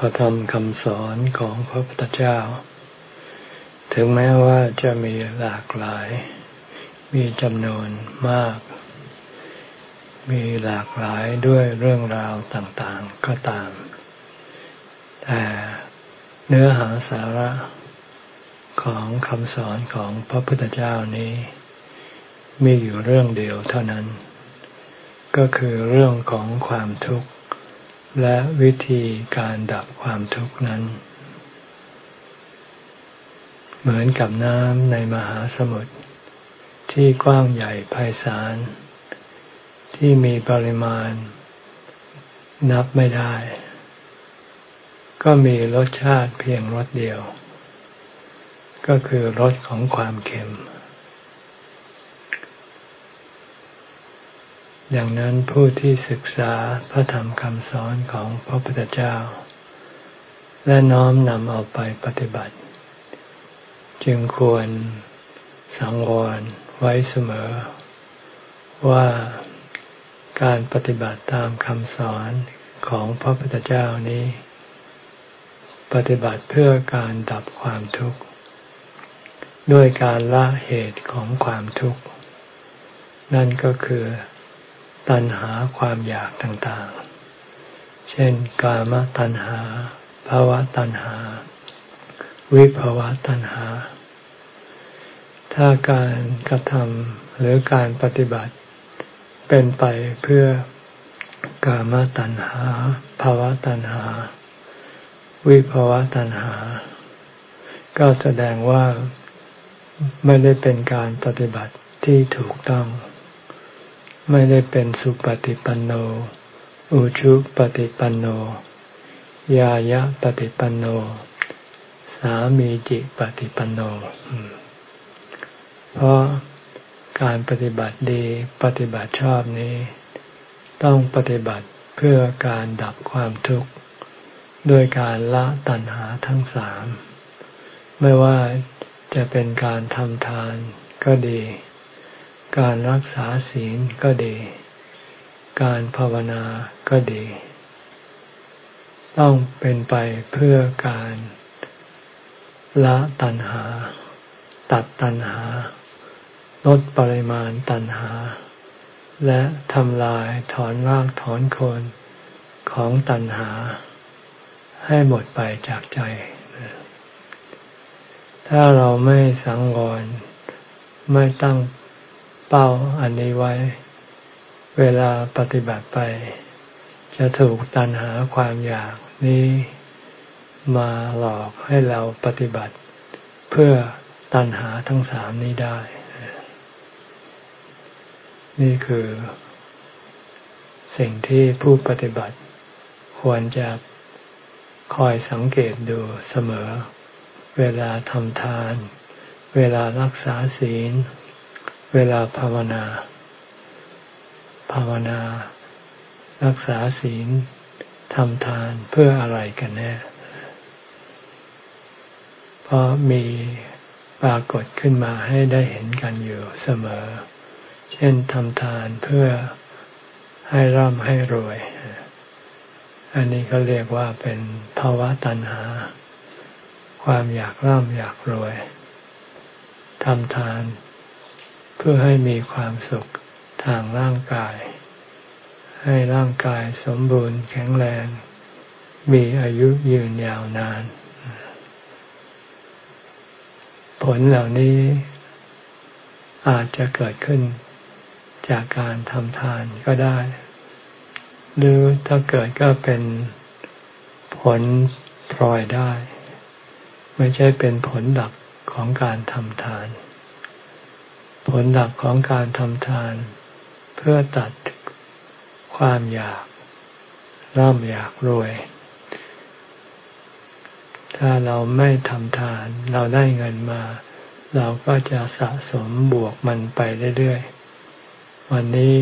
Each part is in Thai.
พระธรรมคำสอนของพระพุทธเจ้า ถึงแม้ว่าจะมีหลากหลาย มีจำนวนมาก มีหลากหลายด้วยเรื่องราวต่างๆก็ตาม แต่เนื้อหาสาระของคำสอนของพระพุทธเจ้านี้ มีอยู่เรื่องเดียวเท่านั้น ก็คือเรื่องของความทุกข์ และวิธีการดับความทุกข์นั้น เหมือนกับน้ำในมหาสมุทรที่กว้างใหญ่ไพศาลที่มีปริมาณ นับไม่ได้ ก็มีรสชาติเพียงรสเดียว ก็คือรสของความเค็ม ดังนั้นผู้ที่ศึกษาพระธรรมคำสอนของพระพุทธเจ้า และน้อมนำเอาไปปฏิบัติ จึงควรสังวรไว้เสมอ ว่าการปฏิบัติตามคำสอนของพระพุทธเจ้านี้ ปฏิบัติเพื่อการดับความทุกข์ ด้วยการละเหตุของความทุกข์ นั่นก็คือ ตัณหาความอยากต่างๆ เช่น กามตัณหาภาวะตัณหา วิภาวะตัณหา ถ้าการกระทำหรือการปฏิบัติ เป็นไปเพื่อกามตัณหาภาวะตัณหา วิภาวะตัณหา ก็แสดงว่าไม่ได้เป็นการปฏิบัติที่ถูกต้อง ไม่ได้เป็นสุปฏิปันโน อุชุปฏิปันโน ยายะปฏิปันโน สามีจิปฏิปันโน เพราะการปฏิบัติดีปฏิบัติชอบนี้ ต้องปฏิบัติเพื่อการดับความทุกข์ด้วยการละตัณหาทั้งสาม ไม่ว่าจะเป็นการทำทานก็ดี การรักษาศีลก็ดี การภาวนาก็ดี ต้องเป็นไปเพื่อการละตัณหา ตัดตัณหา ลดปริมาณตัณหา และทำลายถอนรากถอนโคนของตัณหา ให้หมดไปจากใจ ถ้าเราไม่สังวรไม่ตั้ง เป้าอันนี้ไว้ เวลาปฏิบัติไป จะถูกตันหาความอยากนี้มาหลอกให้เราปฏิบัติ เพื่อตันหาทั้งสามนี้ได้ นี่คือ สิ่งที่ผู้ปฏิบัติ ควรจะคอยสังเกตดูเสมอ เวลาทำทาน เวลารักษาศีล เวลาภาวนา ภาวนา รักษาศีลทำทานเพื่ออะไรกันแน่ เพราะมีปรากฏขึ้นมาให้ได้เห็นกันอยู่เสมอ เช่นทำทานเพื่อให้ร่ำให้รวย อันนี้ก็เรียกว่าเป็นภาวะตัณหา ความอยากร่ำอยากรวยทำทาน พื่อให้มีความสุขทางร่างกาย ให้ร่างกายสมบูรณ์แข็งแรง มีอายุยืนยาวนาน ผลเหล่านี้อาจจะเกิดขึ้นจากการทำทานก็ได้ หรือถ้าเกิดก็เป็นผลพลอยได้ ไม่ใช่เป็นผลดับของการทำทาน ผลหลักของการทำทาน เพื่อตัดความอยากร่ำอยากรวย ถ้าเราไม่ทำทาน เราได้เงินมา เราก็จะสะสมบวกมันไปเรื่อยๆ วันนี้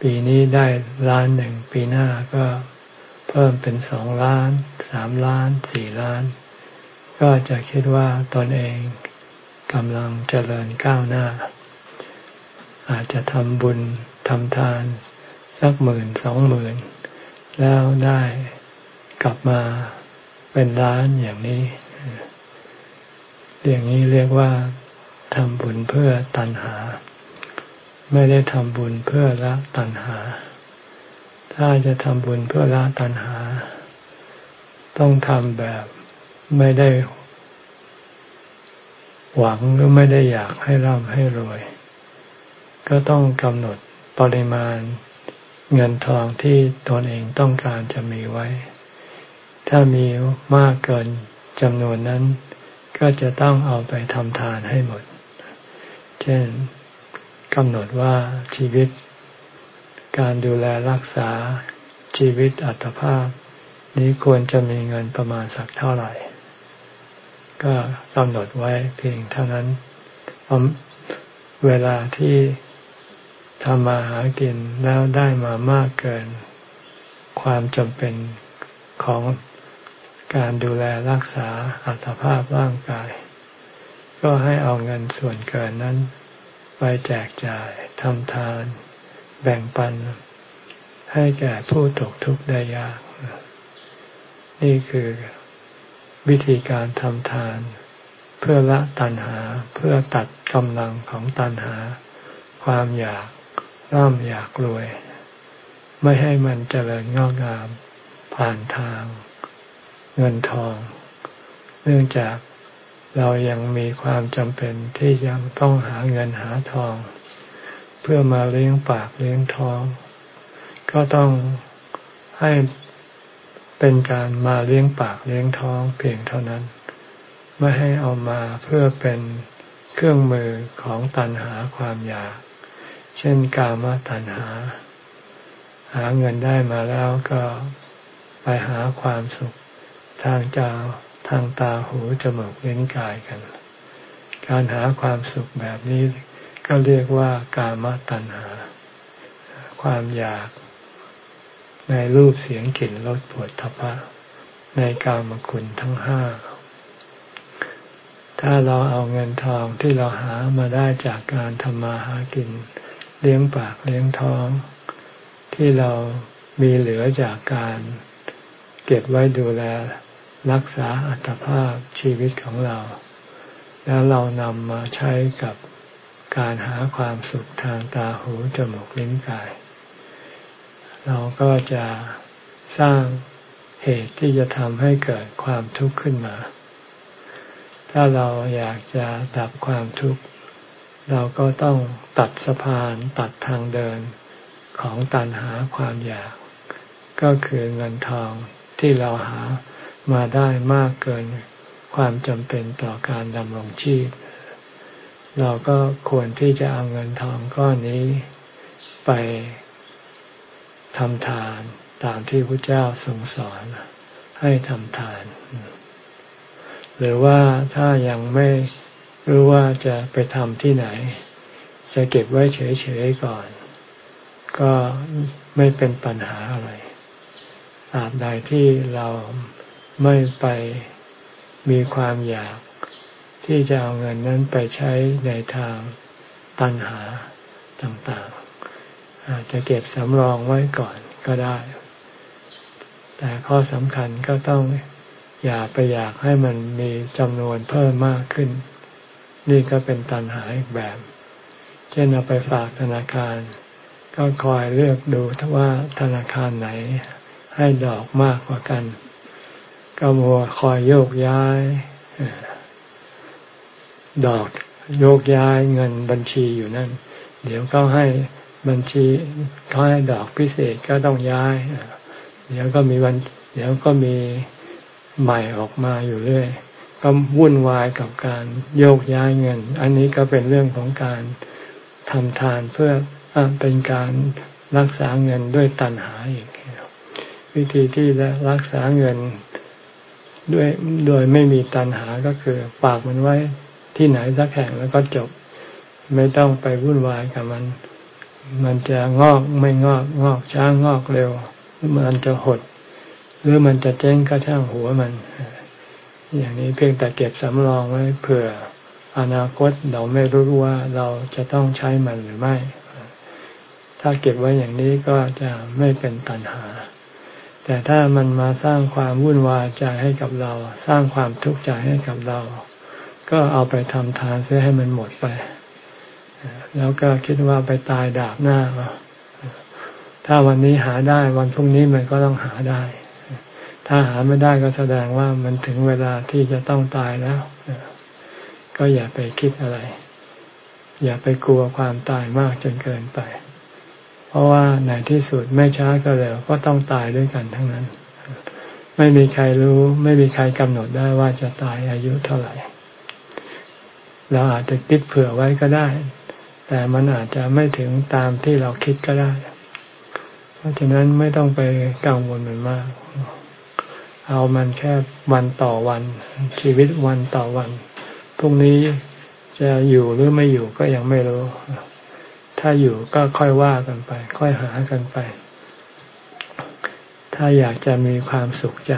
ปีนี้ได้ล้านหนึ่ง ปีหน้าก็เพิ่มเป็นสองล้าน สามล้าน สี่ล้าน ก็จะคิดว่าตนเอง กำลังเจริญก้าวหน้า อาจจะทำบุญทำทานสักหมื่นสองหมื่นแล้วได้กลับมาเป็นล้านอย่างนี้ อย่างนี้เรียกว่าทำบุญเพื่อตัณหา ไม่ได้ทำบุญเพื่อละตัณหา ถ้าจะทำบุญเพื่อละตัณหา ต้องทำแบบไม่ได้ หวังหรือไม่ได้อยากให้ร่ำให้รวย ก็ต้องกำหนดปริมาณเงินทองที่ตนเองต้องการจะมีไว้ ถ้ามีมากเกินจำนวนนั้น ก็จะต้องเอาไปทำทานให้หมด เช่นกำหนดว่าชีวิต การดูแลรักษาชีวิตอัตภาพ นี้ควรจะมีเงินประมาณสักเท่าไหร่ ก็กำหนดไว้เพียงเท่านั้นเวลาที่ทำมาหากินแล้วได้มามากเกิน ความจำเป็นของการดูแลรักษาอัตภาพร่างกาย ก็ให้เอาเงินส่วนเกินนั้น ไปแจกจ่ายทำทาน แบ่งปัน ให้แก่ผู้ตกทุกข์ได้ยาก นี่คือ วิธีการทำทาน เพื่อละตัณหาเพื่อตัดกำลังของตัณหา ความอยากร่ำอยากรวย ไม่ให้มันเจริญงอกงาม ผ่านทาง เงินทอง เนื่องจากเรายังมีความจำเป็นที่ยังต้องหาเงินหาทอง เพื่อมาเลี้ยงปากเลี้ยงท้อง ก็ต้องให้ เป็นการมาเลี้ยงปากเลี้ยงท้องเพียงเท่านั้น ไม่ให้เอามาเพื่อเป็นเครื่องมือของตันหาความอยาก เช่นกามตัณหา หาเงินได้มาแล้วก็ไปหาความสุข ทางจาทางตาหูจมูกลิ้นกายกัน การหาความสุขแบบนี้ก็เรียกว่ากามตัณหา ความอยาก ในรูปเสียงกลิ่นรสผดทพะ ในกามคุณทั้งห้า ถ้าเราเอาเงินทองที่เราหามาได้จากการทำมาหากิน เลี้ยงปากเลี้ยงท้อง ที่เรามีเหลือจากการเก็บไว้ดูแลรักษาอัตภาพชีวิตของเรา แล้วเรานำมาใช้กับการหาความสุขทางตาหูจมูกลิ้นกาย เราก็จะสร้างเหตุที่จะทำให้เกิดความทุกข์ขึ้นมา ถ้าเราอยากจะดับความทุกข์ เราก็ต้องตัดสะพานตัดทางเดินของตันหาความอยาก ก็คือเงินทองที่เราหามาได้มากเกินความจำเป็นต่อการดำรงชีพ เราก็ควรที่จะเอาเงินทองก้อนนี้ไป ทำทานตามที่พระเจ้าทรงสอนให้ทำทาน หรือว่าถ้ายังไม่รู้ว่าจะไปทำที่ไหน จะเก็บไว้เฉยๆก่อน ก็ไม่เป็นปัญหาอะไรตราบใดที่เราไม่ไปมีความอยากที่จะเอาเงินนั้นไปใช้ในทางตัณหาต่างๆ อาจจะเก็บสำรองไว้ก่อนก็ได้ แต่ข้อสำคัญก็ต้องอย่าไปอยากให้มันมีจำนวนเพิ่มมากขึ้น นี่ก็เป็นตันหาอีกแบบ เช่นเอาไปฝากธนาคาร ก็คอยเลือกดูว่าธนาคารไหนให้ดอกมากกว่ากัน ก็มัวคอยโยกย้าย ดอกโยกย้ายเงินบัญชีอยู่นั่น เดี๋ยวก็ให้ บัญชีเขาให้ดอกพิเศษก็ต้องย้าย เดี๋ยวก็มีวัน เดี๋ยวก็มีใหม่ออกมาอยู่เรื่อย ก็วุ่นวายกับการโยกย้ายเงิน อันนี้ก็เป็นเรื่องของการทำทานเพื่ออเป็นการรักษาเงินด้วยตัณหาอีกวิธีที่จะรักษาเงินด้วยโดยไม่มีตัณหาก็คือฝากมันไว้ที่ไหนสักแห่งแล้วก็จบ ไม่ต้องไปวุ่นวายกับมัน มันจะงอกไม่งอกงอกช้างอกเร็ว มันจะหด หรือมันจะเจ๊งก็ช่างหัวมัน อย่างนี้เพียงแต่เก็บสำรองไว้เผื่ออนาคตเราไม่รู้ว่าเราจะต้องใช้มันหรือไม่ ถ้าเก็บไว้อย่างนี้ก็จะไม่เป็นตัญหา แต่ถ้ามันมาสร้างความวุ่นวายใจให้กับเรา สร้างความทุกข์ใจให้กับเรา ก็เอาไปทำทานเสียให้มันหมดไป แล้วก็คิดว่าไปตายดาบหน้า ถ้าวันนี้หาได้วันพรุ่งนี้มันก็ต้องหาได้ ถ้าหาไม่ได้ก็แสดงว่ามันถึงเวลาที่จะต้องตายแล้ว ก็อย่าไปคิดอะไร อย่าไปกลัวความตายมากจนเกินไป เพราะว่าในที่สุดไม่ช้าก็เร็วก็ต้องตายด้วยกันทั้งนั้น ไม่มีใครรู้ ไม่มีใครกำหนดได้ว่าจะตายอายุเท่าไหร่ เราอาจจะคิดเผื่อไว้ก็ได้ แต่มันอาจจะไม่ถึงตามที่เราคิดก็ได้ เพราะฉะนั้นไม่ต้องไปกังวลมันมาก เอามันแค่วันต่อวัน ชีวิตวันต่อวันพรุ่งนี้จะอยู่หรือไม่อยู่ก็ยังไม่รู้ ถ้าอยู่ก็ค่อยว่ากันไป ค่อยหากันไป ถ้าอยากจะมีความสุขใจ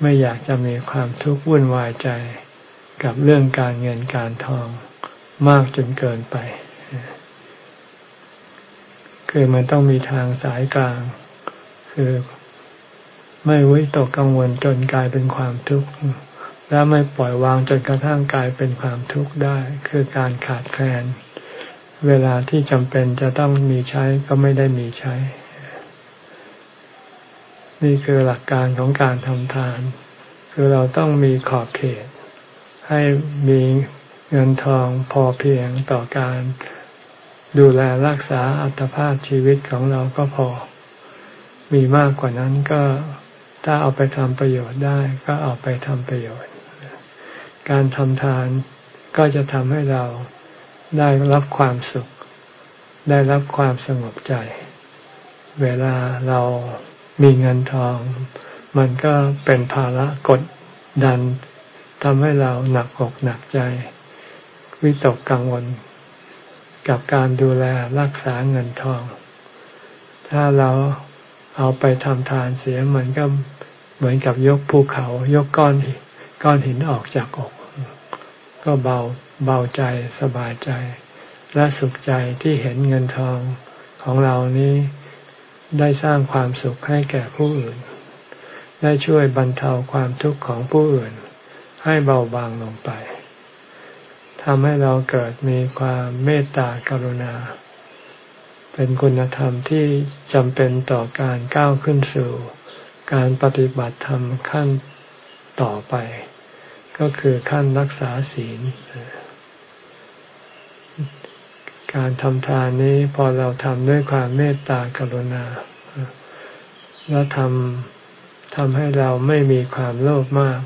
ไม่อยากจะมีความทุกข์วุ่นวายใจ กับเรื่องการเงินการทอง มากจนเกินไป คือมันต้องมีทางสายกลาง คือไม่วิตกกังวลจนกลายเป็นความทุกข์ และไม่ปล่อยวางจนกระทั่งกลายเป็นความทุกข์ได้ คือการขาดแคลน เวลาที่จำเป็นจะต้องมีใช้ก็ไม่ได้มีใช้ นี่คือหลักการของการทำทาน คือเราต้องมีขอบเขต ให้มี เงินทองพอเพียงต่อการดูแลรักษาอัตภาพชีวิตของเราก็พอ มีมากกว่านั้นก็ถ้าเอาไปทำประโยชน์ได้ก็เอาไปทำประโยชน์ การทำทานก็จะทำให้เราได้รับความสุข ได้รับความสงบใจ เวลาเรามีเงินทอง มันก็เป็นภาระกดดันทำให้เราหนักอกหนักใจ วิตกกังวล กับการดูแลรักษาเงินทอง ถ้าเราเอาไปทำทานเสียมันก็เหมือนกับยกภูเขา ยกก้อนก้อนหินออกจากอก ก็เบาเบาใจสบายใจ และสุขใจที่เห็นเงินทองของเรานี้ได้สร้างความสุขให้แก่ผู้อื่น ได้ช่วยบรรเทาความทุกข์ของผู้อื่น ให้เบาบางลงไป ทำให้เราเกิดมีความเมตตากรุณา เป็นคุณธรรมที่จำเป็นต่อการก้าวขึ้นสู่ การปฏิบัติธรรมขั้นต่อไป ก็คือขั้นรักษาศีล การทำทานนี้พอเราทำด้วยความเมตตากรุณา แล้วทำทำให้เราไม่มีความโลภมาก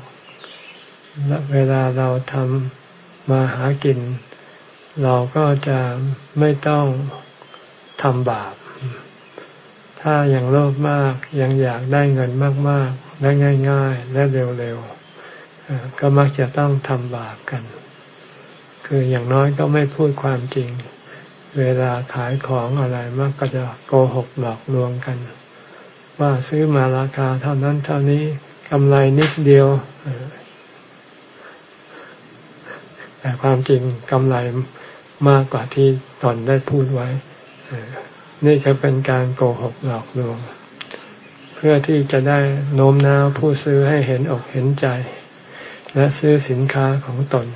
และเวลาเราทำ มาหากิน เราก็จะไม่ต้องทำบาป ถ้ายังโลภมากยังอยากได้เงินมากๆ ได้ง่าย ๆ และเร็วๆ ก็มักจะต้องทำบาปกัน คืออย่างน้อยก็ไม่พูดความจริง เวลาขายของอะไรมักก็จะโกหกหลอกลวงกัน ว่าซื้อมาราคาเท่านั้นเท่านี้กำไรนิดเดียว แต่ความจริงกำไรมากกว่าที่ตอนได้พูดไว้ นี่ก็เป็นการโกหกหลอกลวง เพื่อที่จะได้โน้มน้าวผู้ซื้อให้เห็นอกเห็นใจ และซื้อสินค้าของตน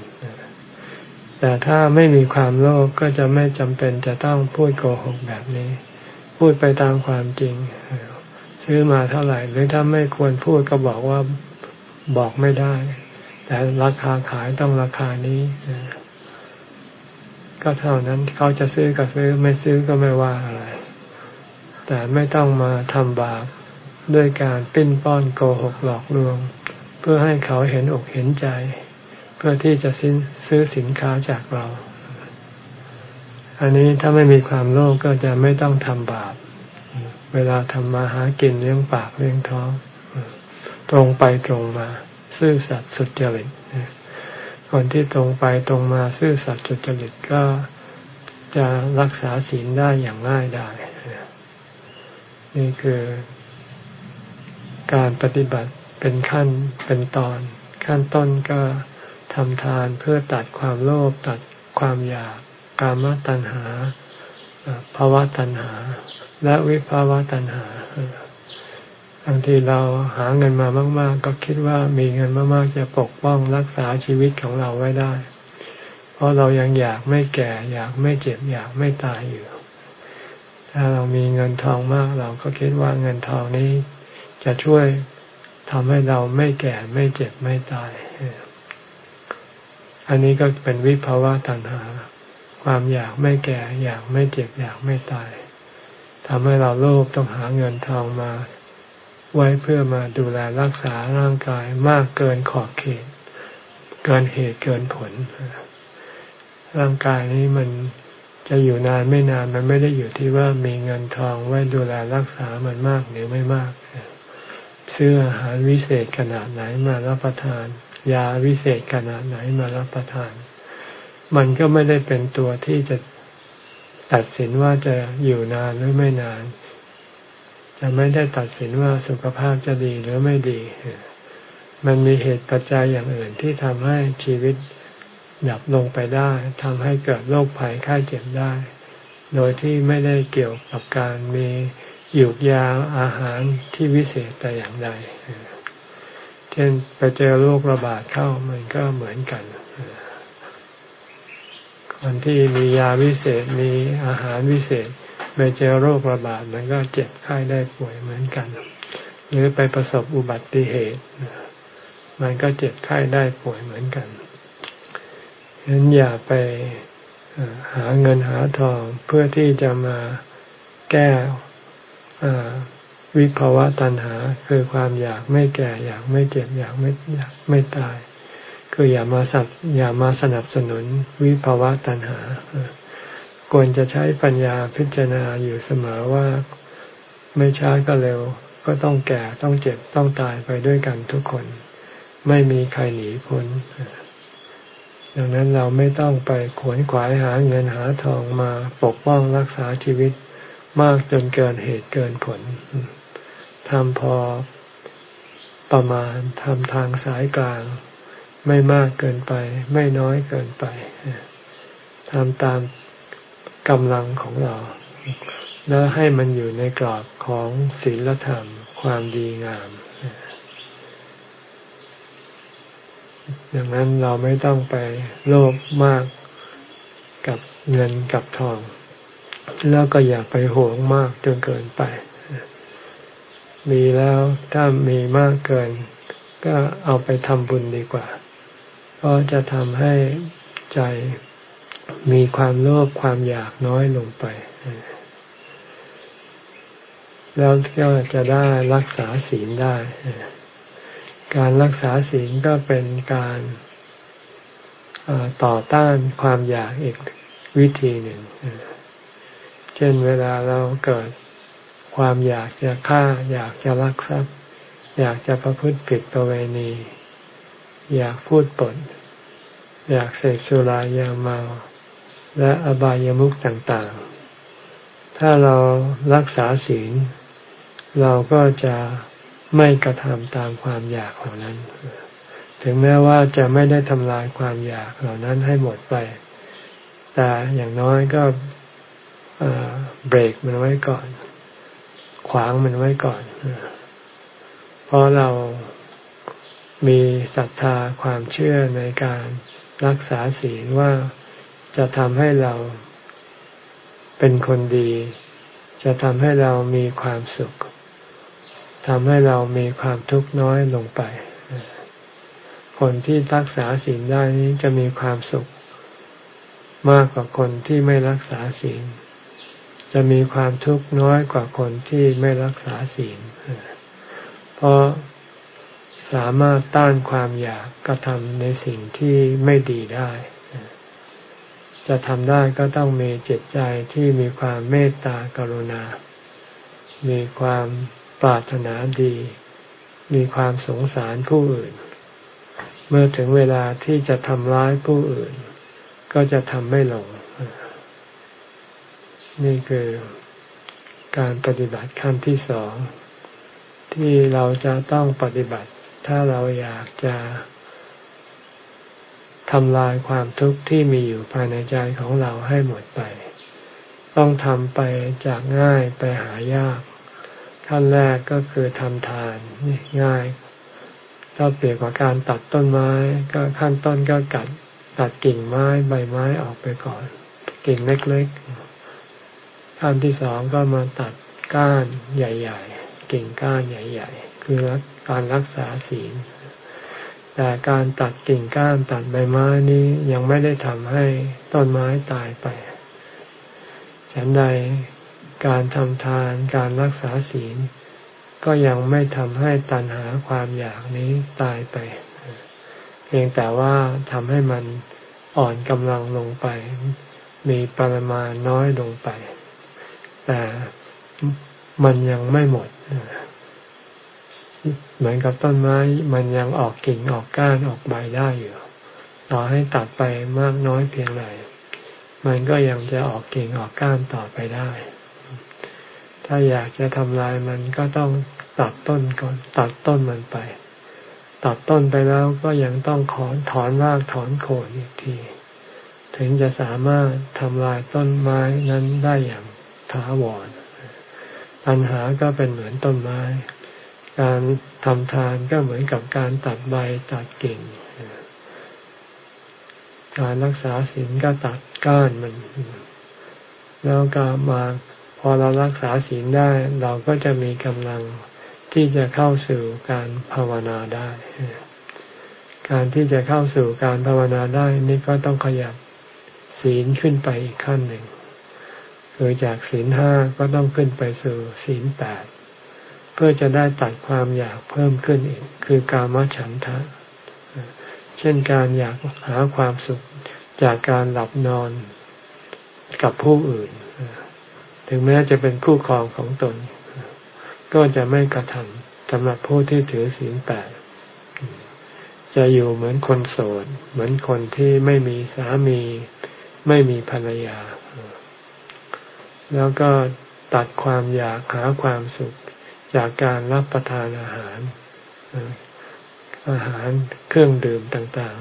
แต่ถ้าไม่มีความโลภกก็จะไม่จำเป็นจะต้องพูดโกหกแบบนี้ พูดไปตามความจริง ซื้อมาเท่าไหร่ หรือถ้าไม่ควรพูดก็บอกว่าบอกไม่ได้ แต่ราคาขายต้องราคานี้ก็เท่านั้นเขาจะซื้อก็ซื้อไม่ซื้อก็ไม่ว่าอะไร แต่ไม่ต้องมาทำบาปด้วยการปิ้นป้อนโกหกหลอกลวง เพื่อให้เขาเห็นอกเห็นใจ เพื่อที่จะซื้อสินค้าจากเรา อันนี้ถ้าไม่มีความโลภกก็จะไม่ต้องทำบาป เวลาทำมาหากินเลี้ยงปากเลี้ยงท้อง ตรงไปตรงมา ซื่อสัตย์สุจริตคนที่ตรงไปตรงมาซื่อสัตย์สุจริตก็จะรักษาศีลได้อย่างง่ายได้นี่คือการปฏิบัติเป็นขั้นเป็นตอน ขั้นต้นก็ทำทานเพื่อตัดความโลภตัดความอยากกามตัณหาภาวะตัณหา และวิภาวะตัณหา บางทีเราหาเงินมามาก ๆ ก็คิดว่ามีเงินมากๆ จะปกป้องรักษาชีวิตของเราไว้ได้ เพราะเรายังอยากไม่แก่ อยากไม่เจ็บ อยากไม่ตายอยู่ ถ้าเรามีเงินทองมากเราก็คิดว่าเงินทองนี้จะช่วยทำให้เราไม่แก่ไม่เจ็บไม่ตาย อันนี้ก็เป็นวิภาวะตัณหา ความอยากไม่แก่ อยากไม่เจ็บ อยากไม่ตายทำให้เราโลภต้องหาเงินทองมา ไว้เพื่อมาดูแลรักษาร่างกายมากเกินขอบเขต เกินเหตุเกินผล ร่างกายนี้มันจะอยู่นานไม่นานมันไม่ได้อยู่ที่ว่ามีเงินทองไว้ดูแลรักษามันมากหรือไม่มากซื้ออาหารวิเศษขนาดไหนมารับประทาน ยาวิเศษขนาดไหนมารับประทาน มันก็ไม่ได้เป็นตัวที่จะตัดสินว่าจะอยู่นานหรือไม่นาน จะไม่ได้ตัดสินว่าสุขภาพจะดีหรือไม่ดี มันมีเหตุปัจจัยอย่างอื่นที่ทำให้ชีวิตดับลงไปได้ทำให้เกิดโรคภัยไข้เจ็บได้ โดยที่ไม่ได้เกี่ยวกับการมีหยุกยาอาหารที่วิเศษแต่อย่างใด เช่นไปเจอโรคระบาดเข้ามันก็เหมือนกัน คนที่มียาวิเศษมีอาหารวิเศษ ไปเจอโรคระบาดมันก็เจ็บไข้ได้ป่วยเหมือนกัน หรือไปประสบอุบัติเหตุ มันก็เจ็บไข้ได้ป่วยเหมือนกันฉะนั้นอย่าไปหาเงินหาทองเพื่อที่จะมาแก้วิภาวะตัณหา คือความอยากไม่แก่ อยากไม่เจ็บอยากไม่อยากไม่ตาย คืออย่ามาสับอย่ามาสนับสนุนวิภาวะตัณหา ควรจะใช้ปัญญาพิจารณาอยู่เสมอว่า ไม่ช้าก็เร็ว ก็ต้องแก่ต้องเจ็บต้องตายไปด้วยกันทุกคน ไม่มีใครหนีพ้นดังนั้นเราไม่ต้องไปขวนขวายหาเงินหาทองมาปกป้องรักษาชีวิตมากจนเกินเหตุเกินผลทำพอประมาณทำทางสายกลาง ไม่มากเกินไป ไม่น้อยเกินไปทำตาม กำลังของเรา แล้วให้มันอยู่ในกรอบของศีลธรรม ความดีงาม ดังนั้นเราไม่ต้องไปโลภมากกับเงินกับทอง แล้วก็อย่าไปหวงมากจนเกินไป มีแล้วถ้ามีมากเกิน ก็เอาไปทำบุญดีกว่าก็จะทำให้ใจ มีความโลภความอยากน้อยลงไป แล้วก็จะได้รักษาศีลได้ การรักษาศีลก็เป็นการต่อต้านความอยากอีกวิธีหนึ่ง เช่นเวลาเราเกิดความอยากจะฆ่า อยากจะลักทรัพย์ อยากจะประพฤติผิดประเวณี อยากพูดปด อยากเสพสุรายาเมา และอบายามุขต่างๆ ถ้าเรารักษาศีล เราก็จะไม่กระทำตามความอยากเหล่านั้น ถึงแม้ว่าจะไม่ได้ทำลายความอยากเหล่านั้นให้หมดไป แต่อย่างน้อยก็เบรกมันไว้ก่อน ขวางมันไว้ก่อน เพราะเรามีศรัทธาความเชื่อในการรักษาศีลว่า จะทำให้เราเป็นคนดี จะทำให้เรามีความสุขทำให้เรามีความทุกข์น้อยลงไป คนที่รักษาศีลได้นี้จะมีความสุข มากกว่าคนที่ไม่รักษาศีล จะมีความทุกข์น้อยกว่าคนที่ไม่รักษาศีล เพราะสามารถต้านความอยากกระทำในสิ่งที่ไม่ดีได้ จะทำได้ก็ต้องมีจิตใจที่มีความเมตตากรุณา มีความปรารถนาดี มีความสงสารผู้อื่น เมื่อถึงเวลาที่จะทำร้ายผู้อื่น ก็จะทำไม่ลง นี่คือการปฏิบัติขั้นที่สอง ที่เราจะต้องปฏิบัติ ถ้าเราอยากจะ ทำลายความทุกข์ที่มีอยู่ภายในใจของเราให้หมดไป ต้องทำไปจากง่ายไปหายาก ขั้นแรกก็คือทำทานนี่ง่าย ถ้าเปรียบกับการตัดต้นไม้ ก็ขั้นต้นก็กัดตัดกิ่งไม้ใบไม้ออกไปก่อน กิ่งเล็กๆขั้นที่สองก็มาตัดก้านใหญ่ ๆ กิ่งก้านใหญ่ ๆ คือการรักษาศีล แต่การตัดกิ่งก้านตัดใบไม้นี้ยังไม่ได้ทำให้ต้นไม้ตายไปฉันใดการทำทานการรักษาศีล ก็ยังไม่ทำให้ตัณหาความอยากนี้ตายไป เพียงแต่ว่าทำให้มันอ่อนกำลังลงไป มีปริมาณน้อยลงไป แต่มันยังไม่หมด เหมือนกับต้นไม้มันยังออกกิ่งออกก้านออกใบได้อยู่ ต่อให้ตัดไปมากน้อยเพียงไรมันก็ยังจะออกกิ่งออกก้านต่อไปได้ ถ้าอยากจะทำลายมันก็ต้องตัดต้นก่อนตัดต้นมันไป ตัดต้นไปแล้วก็ยังต้องถอนถอนรากถอนโคนอีกที ถึงจะสามารถทำลายต้นไม้นั้นได้อย่างถาวรปัญหาก็เป็นเหมือนต้นไม้ การทำทานก็เหมือนกับการตัดใบตัดกิ่ง การรักษาศีลก็ตัดก้านมัน แล้วก็มาพอเรารักษาศีลได้ เราก็จะมีกำลังที่จะเข้าสู่การภาวนาได้ การที่จะเข้าสู่การภาวนาได้นี่ก็ต้องขยับศีลขึ้นไปอีกขั้นหนึ่งคือจากศีลห้าก็ต้องขึ้นไปสู่ศีลแปด เพื่อจะได้ตัดความอยากเพิ่มขึ้นอีก คือกามฉันทะ เช่นการอยากหาความสุขจากการหลับนอนกับผู้อื่น ถึงแม้จะเป็นคู่ครองของตน ก็จะไม่กระทำสำหรับผู้ที่ถือศีลแปดจะอยู่เหมือนคนโสด เหมือนคนที่ไม่มีสามี ไม่มีภรรยา แล้วก็ตัดความอยากหาความสุข จากการรับประทานอาหาร อาหารเครื่องดื่มต่าง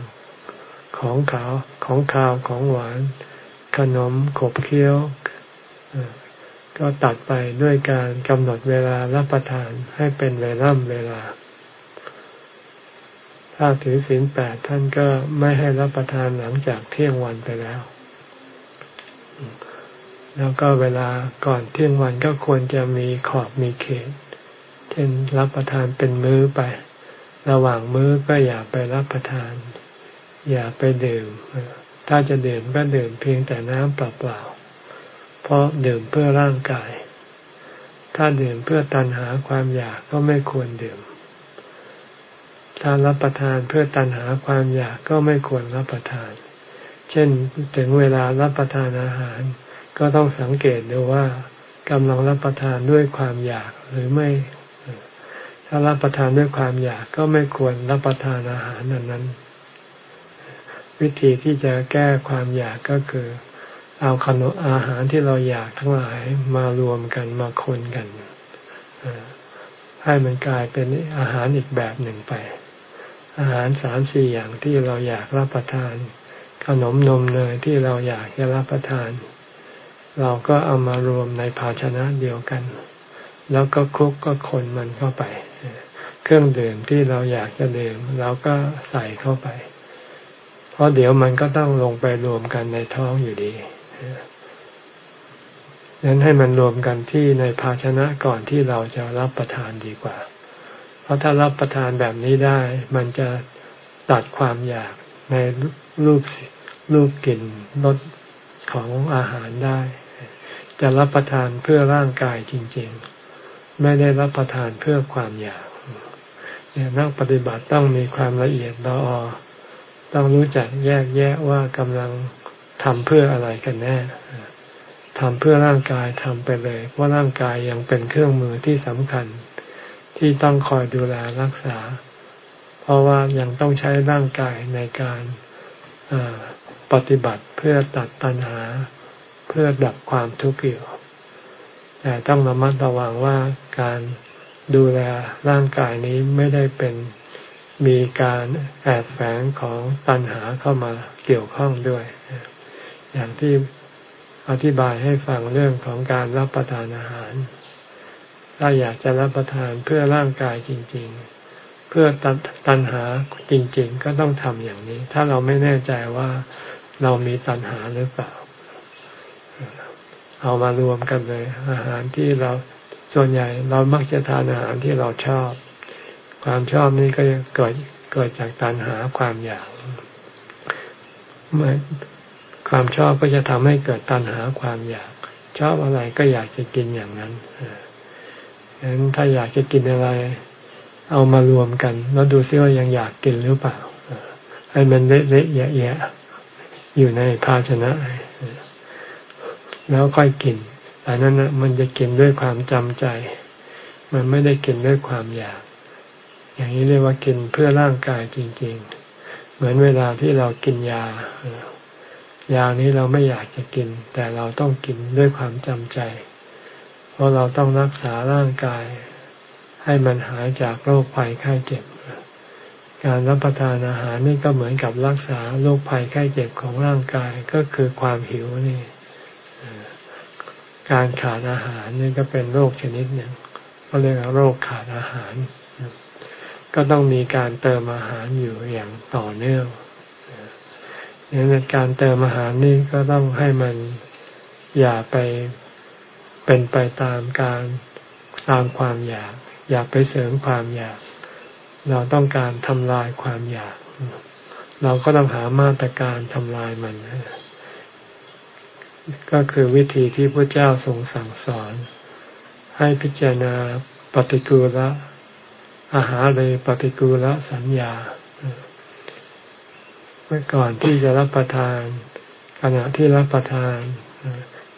ๆ ของขาวของขาวของหวาน ขนมขบเคี้ยว ก็ตัดไปด้วยการกำหนดเวลารับประทานให้เป็นเวล่ำเวลา ถ้าถือศีลแปดท่านก็ไม่ให้รับประทานหลังจากเที่ยงวันไปแล้วแล้วก็เวลาก่อนเที่ยงวันก็ควรจะมีขอบมีเขต เช่นรับประทานเป็นมื้อไป ระหว่างมื้อก็อย่าไปรับประทาน อย่าไปดื่ม ถ้าจะดื่มก็ดื่มเพียงแต่น้ำเปล่าๆเพราะดื่มเพื่อร่างกาย ถ้าดื่มเพื่อตันหาความอยากก็ไม่ควรดื่ม ถ้ารับประทานเพื่อตันหาความอยากก็ไม่ควรรับประทาน เช่นถึงเวลารับประทานอาหาร ก็ต้องสังเกตดูว่ากำลังรับประทานด้วยความอยากหรือไม่ ถ้ารับประทานด้วยความอยากก็ไม่ควรรับประทานอาหารนั้นนั้น วิธีที่จะแก้ความอยากก็คือ เอาขนมอาหารที่เราอยากทั้งหลายมารวมกันมาคนกันให้มันกลายเป็นอาหารอีกแบบหนึ่งไป อาหารสามสี่อย่างที่เราอยากรับประทาน ขนมนมเนยที่เราอยากจะรับประทาน เราก็เอามารวมในภาชนะเดียวกัน แล้วก็คลุกก็คนมันเข้าไป เครื่องดื่มที่เราอยากจะดื่มเราก็ใส่เข้าไป เพราะเดี๋ยวมันก็ต้องลงไปรวมกันในท้องอยู่ดีนั้นให้มันรวมกันที่ในภาชนะก่อนที่เราจะรับประทานดีกว่า เพราะถ้ารับประทานแบบนี้ได้ มันจะตัดความอยากในรูปรูปกลิ่นรสของอาหารได้ จะรับประทานเพื่อร่างกายจริง ๆ ไม่ได้รับประทานเพื่อความอยากเนี่ยนักปฏิบัติต้องมีความละเอียดละออต้องรู้จักแยกแยะว่ากำลังทำเพื่ออะไรกันแน่ทำเพื่อร่างกายทำไปเลย เพราะร่างกายยังเป็นเครื่องมือที่สำคัญ ที่ต้องคอยดูแลรักษา เพราะว่ายังต้องใช้ร่างกายในการปฏิบัติเพื่อตัดตัณหา เพื่อดับความทุกข์อยู่ แต่ต้องระมัดระวังว่าการดูแลร่างกายนี้ไม่ได้เป็นมีการแอบแฝงของตัณหาเข้ามาเกี่ยวข้องด้วย อย่างที่อธิบายให้ฟังเรื่องของการรับประทานอาหาร ถ้าอยากจะรับประทานเพื่อร่างกายจริง ๆ เพื่อตัดตัณหาจริง ๆ ก็ต้องทำอย่างนี้ ถ้าเราไม่แน่ใจว่าเรามีตัณหาหรือเปล่า เอามารวมกันเลย อาหารที่เราส่วนใหญ่เรามักจะทานอาหารที่เราชอบ ความชอบนี้ก็เกิดเกิดจากตัณหาความอยากเมื่อความชอบก็จะทำให้เกิดตัณหาความอยาก ชอบอะไรก็อยากจะกินอย่างนั้นฉะนั้นถ้าอยากจะกินอะไร เอามารวมกัน แล้วดูซิว่ายังอยากกินหรือเปล่าให้มันเละๆแยะๆอยู่ในภาชนะ แล้วค่อยกินอันนั้นนะมันจะกินด้วยความจำใจ มันไม่ได้กินด้วยความอยาก อย่างนี้เรียกว่ากินเพื่อร่างกายจริง ๆ เหมือนเวลาที่เรากินยา ยานี้เราไม่อยากจะกิน แต่เราต้องกินด้วยความจำใจ เพราะเราต้องรักษาร่างกาย ให้มันหายจากโรคภัยไข้เจ็บ การรับประทานอาหารนี่ก็เหมือนกับรักษาโรคภัยไข้เจ็บของร่างกายก็คือความหิวนี่ การขาดอาหารนี่ก็เป็นโรคชนิดหนึ่งก็เรียกว่าโรคขาดอาหาร ก็ต้องมีการเติมอาหารอยู่อย่างต่อเนื่องดังนั้นการเติมอาหารนี่ก็ต้องให้มันอย่าไปเป็นไปตามการตามความอยาก อย่าไปเสริมความอยาก เราต้องการทำลายความอยาก เราก็ต้องหามาตรการทำลายมัน ก็คือวิธีที่พระเจ้าทรงสั่งสอน ให้พิจารณาปฏิกูละอาหารเลยปฏิกูละสัญญา เมื่อก่อนที่จะรับประทาน ขณะที่รับประทาน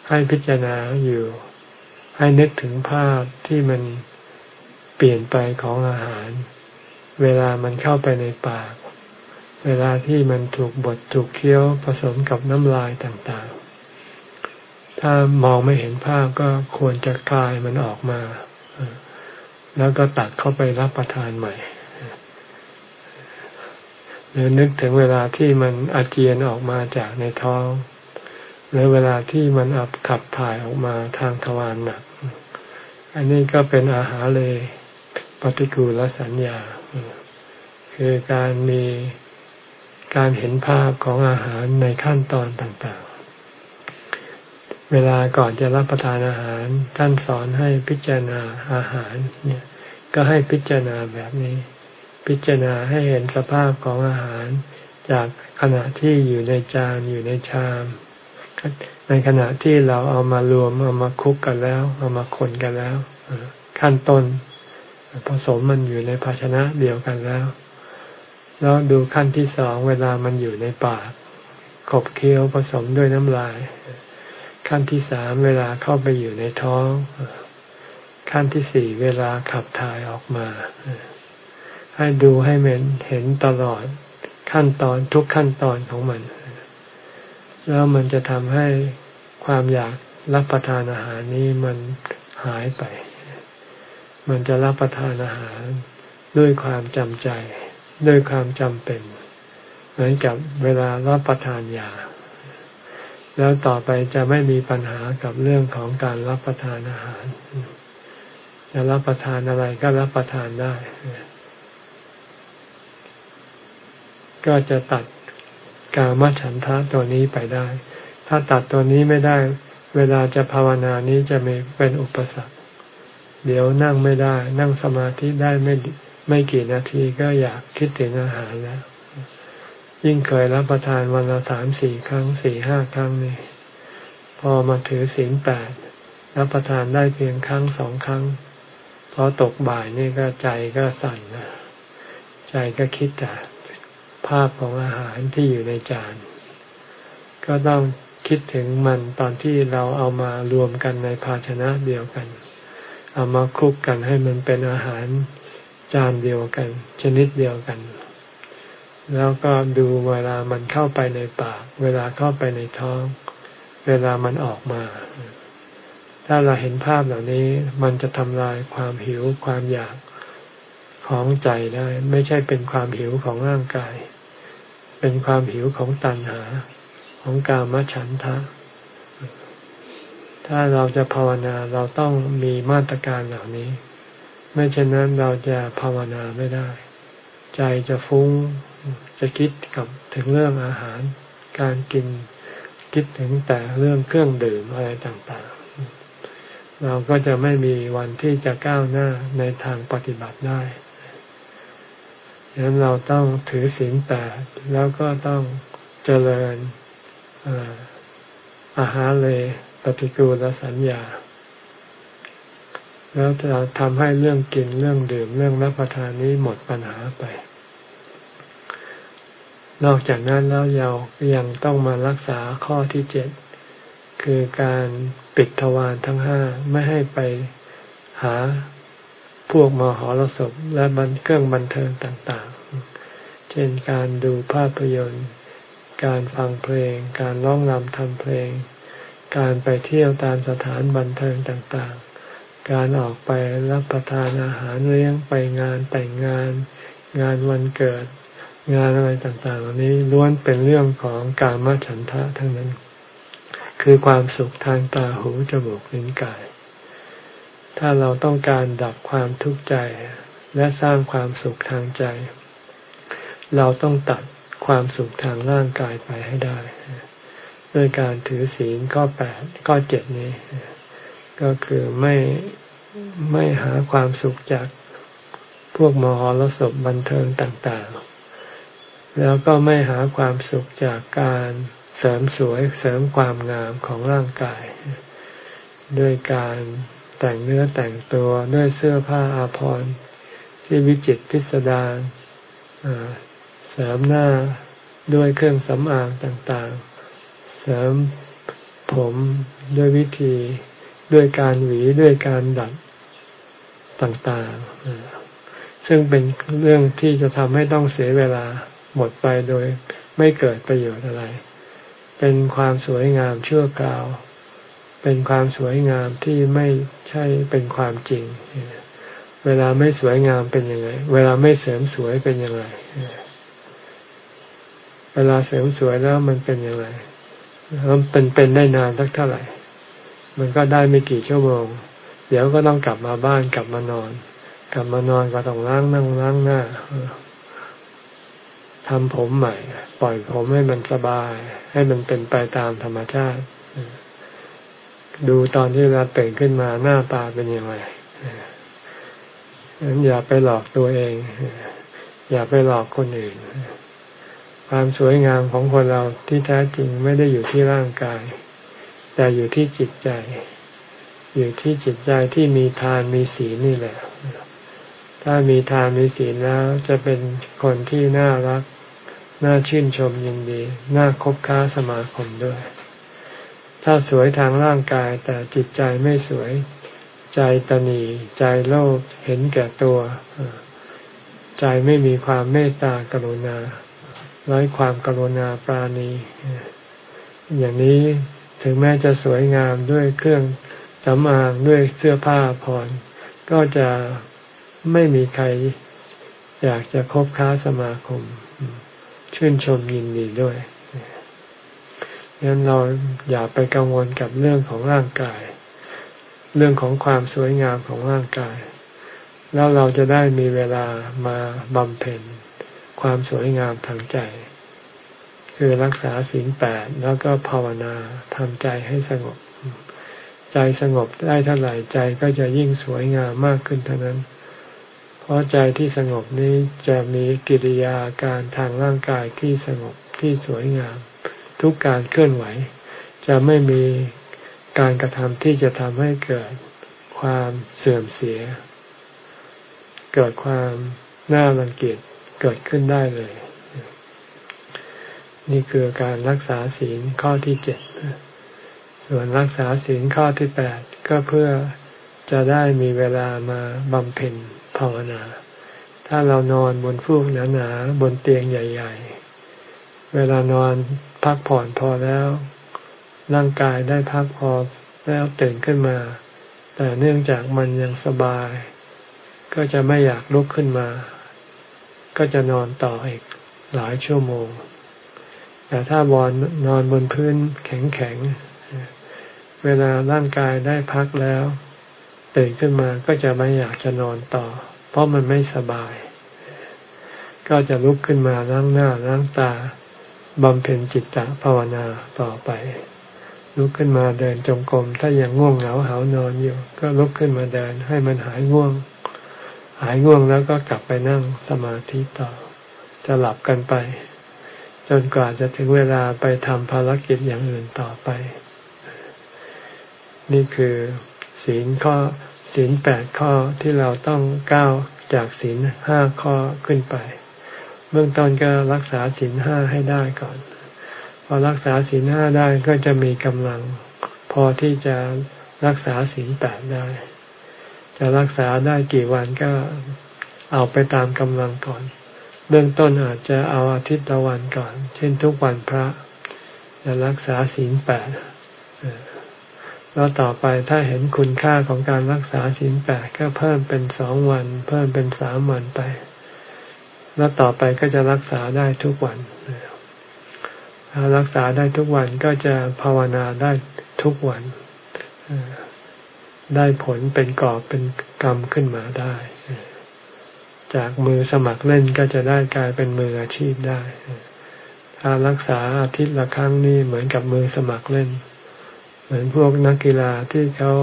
ให้พิจารณาอยู่ ให้นึกถึงภาพที่มันเปลี่ยนไปของอาหาร เวลามันเข้าไปในปาก เวลาที่มันถูกบดถูกเคี้ยวผสมกับน้ำลายต่าง ถ้ามองไม่เห็นภาพก็ควรจะคลายมันออกมา แล้วก็ตัดเข้าไปรับประทานใหม่หรือนึกถึงเวลาที่มันอาเจียนออกมาจากในท้อง หรือเวลาที่มันอับขับถ่ายออกมาทางทวารหนัก อันนี้ก็เป็นอาหารเลยปฏิกูลสัญญา คือการมีการเห็นภาพของอาหารในขั้นตอนต่าง เวลาก่อนจะรับประทานอาหาร ท่านสอนให้พิจารณาอาหาร เนี่ย ก็ให้พิจารณาแบบนี้ พิจารณาให้เห็นสภาพของอาหาร จากขณะที่อยู่ในจานอยู่ในชาม ในขณะที่เราเอามารวมเอามาคุกกันแล้ว เอามาคนกันแล้วขั้นต้นผสมมันอยู่ในภาชนะเดียวกันแล้ว แล้วดูขั้นที่สองเวลามันอยู่ในปากขบเคี้ยวผสมด้วยน้ำลาย ขั้นที่สามเวลาเข้าไปอยู่ในท้อง ขั้นที่สี่เวลาขับถ่ายออกมา ให้ดูให้เห็นเห็นตลอดขั้นตอนทุกขั้นตอนของมัน แล้วมันจะทำให้ความอยากรับประทานอาหารนี้มันหายไป มันจะรับประทานอาหารด้วยความจำใจ ด้วยความจำเป็น เหมือนกับเวลารับประทานยา แล้วต่อไปจะไม่มีปัญหากับเรื่องของการรับประทานอาหาร จะรับประทานอะไรก็รับประทานได้ ก็จะตัดกามฉันทะตัวนี้ไปได้ ถ้าตัดตัวนี้ไม่ได้ เวลาจะภาวนานี้จะมีเป็นอุปสรรค เดี๋ยวนั่งไม่ได้ นั่งสมาธิได้ไม่ไม่กี่นาทีก็อยากคิดถึงอาหารแล้ว ยิ่งเคยรับประทานวันละสามสี่ครั้งสี่ห้าครั้งนี่พอมาถือศีลแปดรับประทานได้เพียงครั้งสองครั้งพอตกบ่ายนี่ก็ใจก็สั่นนะใจก็คิดแต่ภาพของอาหารที่อยู่ในจาน ก็ต้องคิดถึงมันตอนที่เราเอามารวมกันในภาชนะเดียวกัน เอามาคลุกกันให้มันเป็นอาหารจานเดียวกัน ชนิดเดียวกัน แล้วก็ดูเวลามันเข้าไปในปาก เวลาเข้าไปในท้อง เวลามันออกมา ถ้าเราเห็นภาพเหล่านี้ มันจะทำลายความหิวความอยากของใจได้ ไม่ใช่เป็นความหิวของร่างกาย เป็นความหิวของตัณหา ของกามฉันทะถถ้าเราจะภาวนาเราต้องมีมาตรการเหล่านี้ ไม่เช่นนั้นเราจะภาวนาไม่ได้ ใจจะฟุง้ง จะคิดกับถึงเรื่องอาหารการกินคิดถึงแต่เรื่องเครื่องดื่มอะไรต่างๆ เราก็จะไม่มีวันที่จะก้าวหน้าในทางปฏิบัติได้ดังนั้นเราต้องถือศีลแปดแล้วก็ต้องเจริญอาหารเลยปฏิกูลสัญญา แล้วจะทำให้เรื่องกินเรื่องดื่มเรื่องรับประทานนี้หมดปัญหาไป นอกจากนั้นแล้วเรายังต้องมารักษาข้อที่เจ็ดคือการปิดทวารทั้งห้าไม่ให้ไปหาพวกมหรสพและบันเครื่องบันเทิงต่างๆ เช่นการดูภาพยนตร์ การฟังเพลง การร้องรำทำเพลง การไปเที่ยวตามสถานบันเทิงต่างๆ การออกไปรับประทานอาหารเลี้ยงไปงานแต่งงาน งานวันเกิด งานอะไรต่างๆเหล่านี้ล้วนเป็นเรื่องของการมาฉันทะทั้งนั้น คือความสุขทางตาหูจมูกลิ้นกาย ถ้าเราต้องการดับความทุกข์ใจ และสร้างความสุขทางใจ เราต้องตัดความสุขทางร่างกายไปให้ได้ ด้วยการถือศีลข้อแปดข้อเจ็ดนี้ ก็คือไม่ไม่หาความสุขจากพวกมหรสพบันเทิงต่าง ๆ แล้วก็ไม่หาความสุขจากการเสริมสวยเสริมความงามของร่างกาย ด้วยการแต่งเนื้อแต่งตัวด้วยเสื้อผ้าอาภรณ์ที่วิจิตพิสดารเสริมหน้าด้วยเครื่องสำอางต่างๆ เสริมผมด้วยวิธีด้วยการหวีด้วยการดัดต่างๆ ซึ่งเป็นเรื่องที่จะทำให้ต้องเสียเวลา หมดไปโดยไม่เกิดประโยชน์อะไร เป็นความสวยงามชั่วคราว เป็นความสวยงามที่ไม่ใช่เป็นความจริง เวลาไม่สวยงามเป็นยังไง เวลาไม่เสริมสวยเป็นยังไง เวลาเสริมสวยแล้วมันเป็นยังไงแล้วเป็นเป็นได้นานสักเท่าไหร่ มันก็ได้ไม่กี่ชั่วโมง เดี๋ยวก็ต้องกลับมาบ้านกลับมานอน กลับมานอนก็ต้องล้างนั่งล้างหน้า ทำผมใหม่ ปล่อยผมให้มันสบาย ให้มันเป็นไปตามธรรมชาติ ดูตอนที่เราตื่นขึ้นมาหน้าตาเป็นยังไงนั้นอย่าไปหลอกตัวเอง อย่าไปหลอกคนอื่น ความสวยงามของคนเราที่แท้จริงไม่ได้อยู่ที่ร่างกาย แต่อยู่ที่จิตใจ อยู่ที่จิตใจที่มีทานมีศีลนี่แหละถ้ามีทานมีศีลแล้วจะเป็นคนที่น่ารัก น่าชื่นชมยินดี น่าคบค้าสมาคมด้วย ถ้าสวยทางร่างกายแต่จิตใจไม่สวย ใจตนีใจโลภเห็นแก่ตัว ใจไม่มีความเมตตากรุณาไร้ความกรุณาปราณี อย่างนี้ถึงแม้จะสวยงามด้วยเครื่องสำอางด้วยเสื้อผ้าผ่อน ก็จะไม่มีใครอยากจะคบค้าสมาคม ชื่นชมยินดีด้วยงั้นเราอย่าไปกังวลกับเรื่องของร่างกาย เรื่องของความสวยงามของร่างกาย แล้วเราจะได้มีเวลามาบำเพ็ญความสวยงามทางใจ คือรักษาสิ่งแปดแล้วก็ภาวนาทำใจให้สงบ ใจสงบได้เท่าไหร่ใจก็จะยิ่งสวยงามมากขึ้นเท่านั้น เพราะใจที่สงบนี้จะมีกิริยาการทางร่างกายที่สงบที่สวยงาม ทุกการเคลื่อนไหว จะไม่มีการกระทำที่จะทำให้เกิดความเสื่อมเสีย เกิดความน่ารังเกียจเกิดขึ้นได้เลย นี่คือการรักษาศีลข้อที่เจ็ดส่วนรักษาศีลข้อที่แปดก็เพื่อจะได้มีเวลามาบำเพ็ญ ภาวนา ถ้าเรานอนบนฟูกหนาๆบนเตียงใหญ่ ๆ เวลานอนพักผ่อนพอแล้ว ร่างกายได้พักพอแล้วตื่นขึ้นมา แต่เนื่องจากมันยังสบาย ก็จะไม่อยากลุกขึ้นมา ก็จะนอนต่ออีกหลายชั่วโมง แต่ถ้าบอนนอนบนพื้นแข็งๆเวลาร่างกายได้พักแล้ว ตื่นขึ้นมาก็จะไม่อยากจะนอนต่อ เพราะมันไม่สบาย ก็จะลุกขึ้นมาล้างหน้าล้างตาบำเพ็ญจิตตภาวนาต่อไป ลุกขึ้นมาเดินจงกรมถ้ายังง่วงเหงาหานอนอยู่ ก็ลุกขึ้นมาเดินให้มันหายง่วง หายง่วงแล้วก็กลับไปนั่งสมาธิต่อ จะหลับกันไป จนกว่าจะถึงเวลาไปทำภารกิจอย่างอื่นต่อไป นี่คือ ศีลข้อศีลแปดข้อที่เราต้องก้าวจากศีลห้าข้อขึ้นไป เบื้องต้นก็รักษาศีลห้าให้ได้ก่อน พอรักษาศีลห้าได้ก็จะมีกำลัง พอที่จะรักษาศีลแปดได้ จะรักษาได้กี่วันก็เอาไปตามกำลังก่อน เบื้องต้นอาจจะเอาอาทิตย์ละวันก่อน เช่นทุกวันพระ จะรักษาศีลแปด แล้วต่อไปถ้าเห็นคุณค่าของการรักษาศีลแปดก็เพิ่มเป็นสองวัน เพิ่มเป็นสามวันไป แล้วต่อไปก็จะรักษาได้ทุกวันถ้ารักษาได้ทุกวันก็จะภาวนาได้ทุกวัน ได้ผลเป็นกอบเป็นกรรมขึ้นมาได้ จากมือสมัครเล่นก็จะได้กลายเป็นมืออาชีพได้ถ้ารักษาอาทิตย์ละครั้งนี่เหมือนกับมือสมัครเล่น เหมือนพวกนักกีฬาที่เขา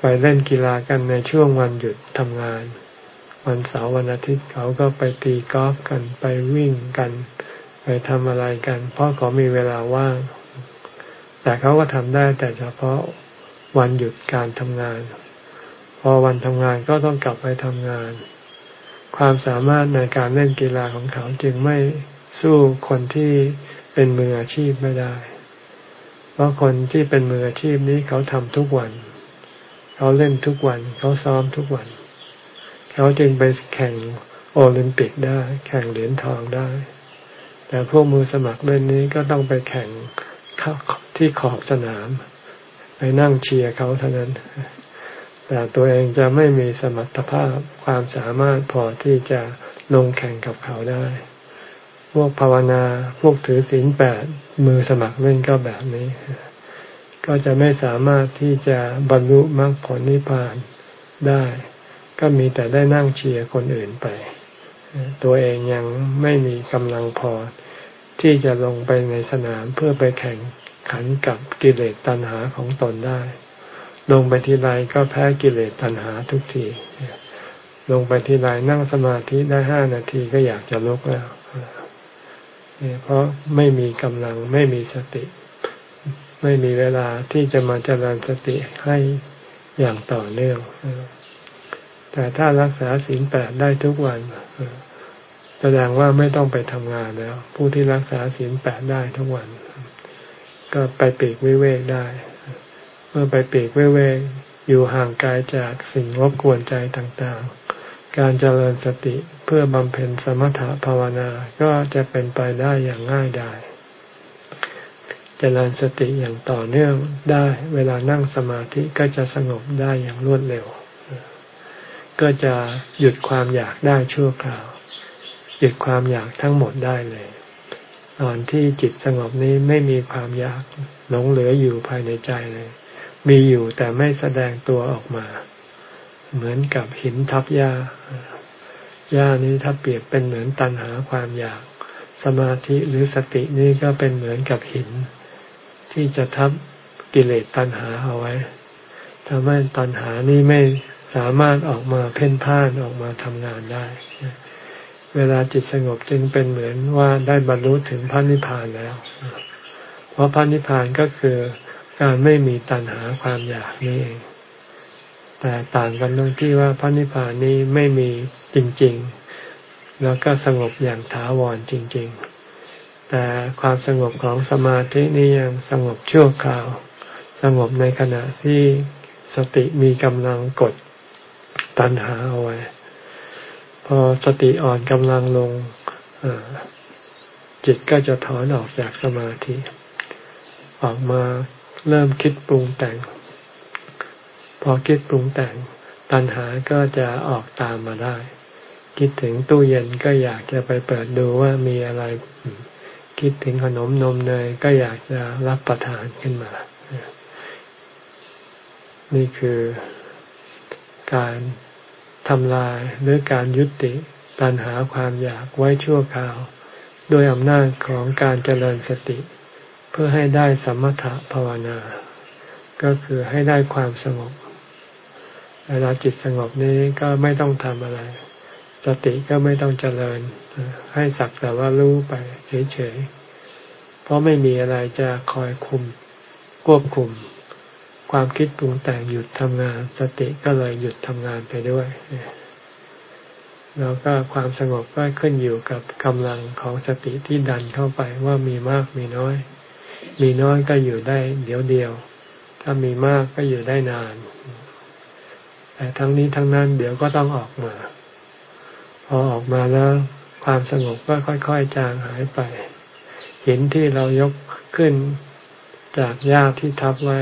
ไปเล่นกีฬากันในช่วงวันหยุดทำงาน วันเสาร์วันอาทิตย์เขาก็ไปตีกอล์ฟกันไปวิ่งกัน ไปทำอะไรกัน เพราะเขามีเวลาว่าง แต่เขาก็ทำได้แต่เฉพาะวันหยุดการทำงาน พอวันทำงานก็ต้องกลับไปทำงาน ความสามารถในการเล่นกีฬาของเขาจึงไม่สู้คนที่เป็นมืออาชีพไม่ได้ ราะคนที่เป็นมืออาชีพนี้เขาทำทุกวัน เขาเล่นทุกวัน เขาซ้อมทุกวัน เขาจึงไปแข่งโอลิมปิกได้ แข่งเหรียญทองได้ แต่พวกมือสมัครเล่นนี้ก็ต้องไปแข่งที่ขอบสนาม ไปนั่งเชียร์เขาเท่านั้น แต่ตัวเองจะไม่มีสมรรถภาพความสามารถพอที่จะลงแข่งกับเขาได้ พวกภาวนา พวกถือศีลแปดมือสมัครเล่นก็แบบนี้ ก็จะไม่สามารถที่จะบรรลุมรรคผลนิพพานได้ ก็มีแต่ได้นั่งเชียร์คนอื่นไป ตัวเองยังไม่มีกำลังพอ ที่จะลงไปในสนามเพื่อไปแข่งขันกับกิเลสตัณหาของตนได้ ลงไปทีไรก็แพ้กิเลสตัณหาทุกที ลงไปทีไรนั่งสมาธิได้ห้านาทีก็อยากจะลุกแล้ว เพราะไม่มีกำลังไม่มีสติ ไม่มีเวลาที่จะมาเจริญสติให้อย่างต่อเนื่อง แต่ถ้ารักษาศีลแปดได้ทุกวันแสดงว่าไม่ต้องไปทำงานแล้ว ผู้ที่รักษาศีลแปดได้ทุกวัน ก็ไปปีกวิเวกได้ เมื่อไปปีกวิเวกอยู่ห่างไกลจากสิ่งรบกวนใจต่างๆ การเจริญสติเพื่อบำเพ็ญสมถะภาวนาก็จะเป็นไปได้อย่างง่ายดายเจริญสติอย่างต่อเนื่องได้เวลานั่งสมาธิก็จะสงบได้อย่างรวดเร็ว ก็จะหยุดความอยากได้ชั่วคราว หยุดความอยากทั้งหมดได้เลย ตอนที่จิตสงบนี้ไม่มีความอยากหลงเหลืออยู่ภายในใจเลย มีอยู่แต่ไม่แสดงตัวออกมา เหมือนกับหินทับหญ้าหญ้านี้ถ้าเปรียบเป็นเหมือนตันหาความอยาก สมาธิหรือสตินี้ก็เป็นเหมือนกับหิน ที่จะทับกิเลสตัณหาเอาไว้ทำให้ตัณหานี้ไม่สามารถออกมาเพ่นพ่านออกมาทำงานได้ เวลาจิตสงบจึงเป็นเหมือนว่าได้บรรลุถึงพระนิพพานแล้ว เพราะพระนิพพานก็คือการไม่มีตัณหาความอยากนี่เอง แต่ต่างกันตรงที่ว่าพระนิพพานนี้ไม่มีจริง ๆ แล้วก็สงบอย่างถาวรจริง ๆ แต่ความสงบของสมาธินี้ยังสงบชั่วคราว สงบในขณะที่สติมีกำลังกดตัณหาเอาไว้ พอสติอ่อนกำลังลงจิตก็จะถอนออกจากสมาธิ ออกมาเริ่มคิดปรุงแต่ง พอคิดปรุงแต่งตัณหาก็จะออกตามมาได้ คิดถึงตู้เย็นก็อยากจะไปเปิดดูว่ามีอะไร คิดถึงขนมนมเนยก็อยากจะรับประทานขึ้นมา นี่คือการทำลายหรือการยุติตัณหาความอยากไว้ชั่วคราวด้วยอำนาจของการเจริญสติ เพื่อให้ได้สมถะภาวนา ก็คือให้ได้ความสงบ เวลาจิตสงบนี้ก็ไม่ต้องทำอะไร สติก็ไม่ต้องเจริญ ให้สักแต่ว่ารู้ไปเฉยๆ เพราะไม่มีอะไรจะคอยคุมควบคุม ความคิดปรุงแต่งหยุดทำงาน สติก็เลยหยุดทำงานไปด้วยแล้วก็ความสงบก็ขึ้นอยู่กับกำลังของสติที่ดันเข้าไปว่ามีมากมีน้อย มีน้อยก็อยู่ได้เดี๋ยวเดียว ถ้ามีมากก็อยู่ได้นาน แต่ทั้งนี้ทั้งนั้นเดี๋ยวก็ต้องออกมา พอออกมาแล้ว ความสงบก็ค่อยๆจางหายไปหินที่เรายกขึ้นจากหญ้าที่ทับไว้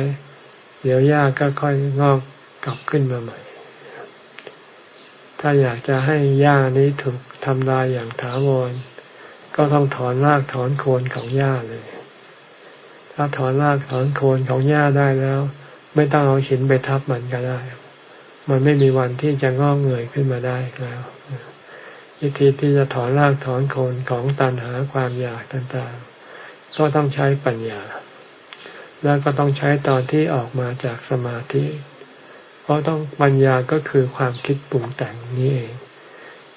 เดี๋ยวหญ้าก็ค่อยงอกกลับขึ้นมาใหม่ ถ้าอยากจะให้หญ้านี้ถูกทำลายอย่างถาวร ก็ต้องถอนรากถอนโคนของหญ้าเลย ถ้าถอนรากถอนโคนของหญ้าได้แล้ว ไม่ต้องเอาหินไปทับมันก็ได้ มันไม่มีวันที่จะงอกเงยขึ้นมาได้แล้ววิธีที่จะถอนรากถอนโคนของตันหาความอยากต่างๆ ก็ต้องใช้ปัญญา แล้วก็ต้องใช้ตอนที่ออกมาจากสมาธิ เพราะต้องปัญญาก็คือความคิดปรุงแต่งนี้เอง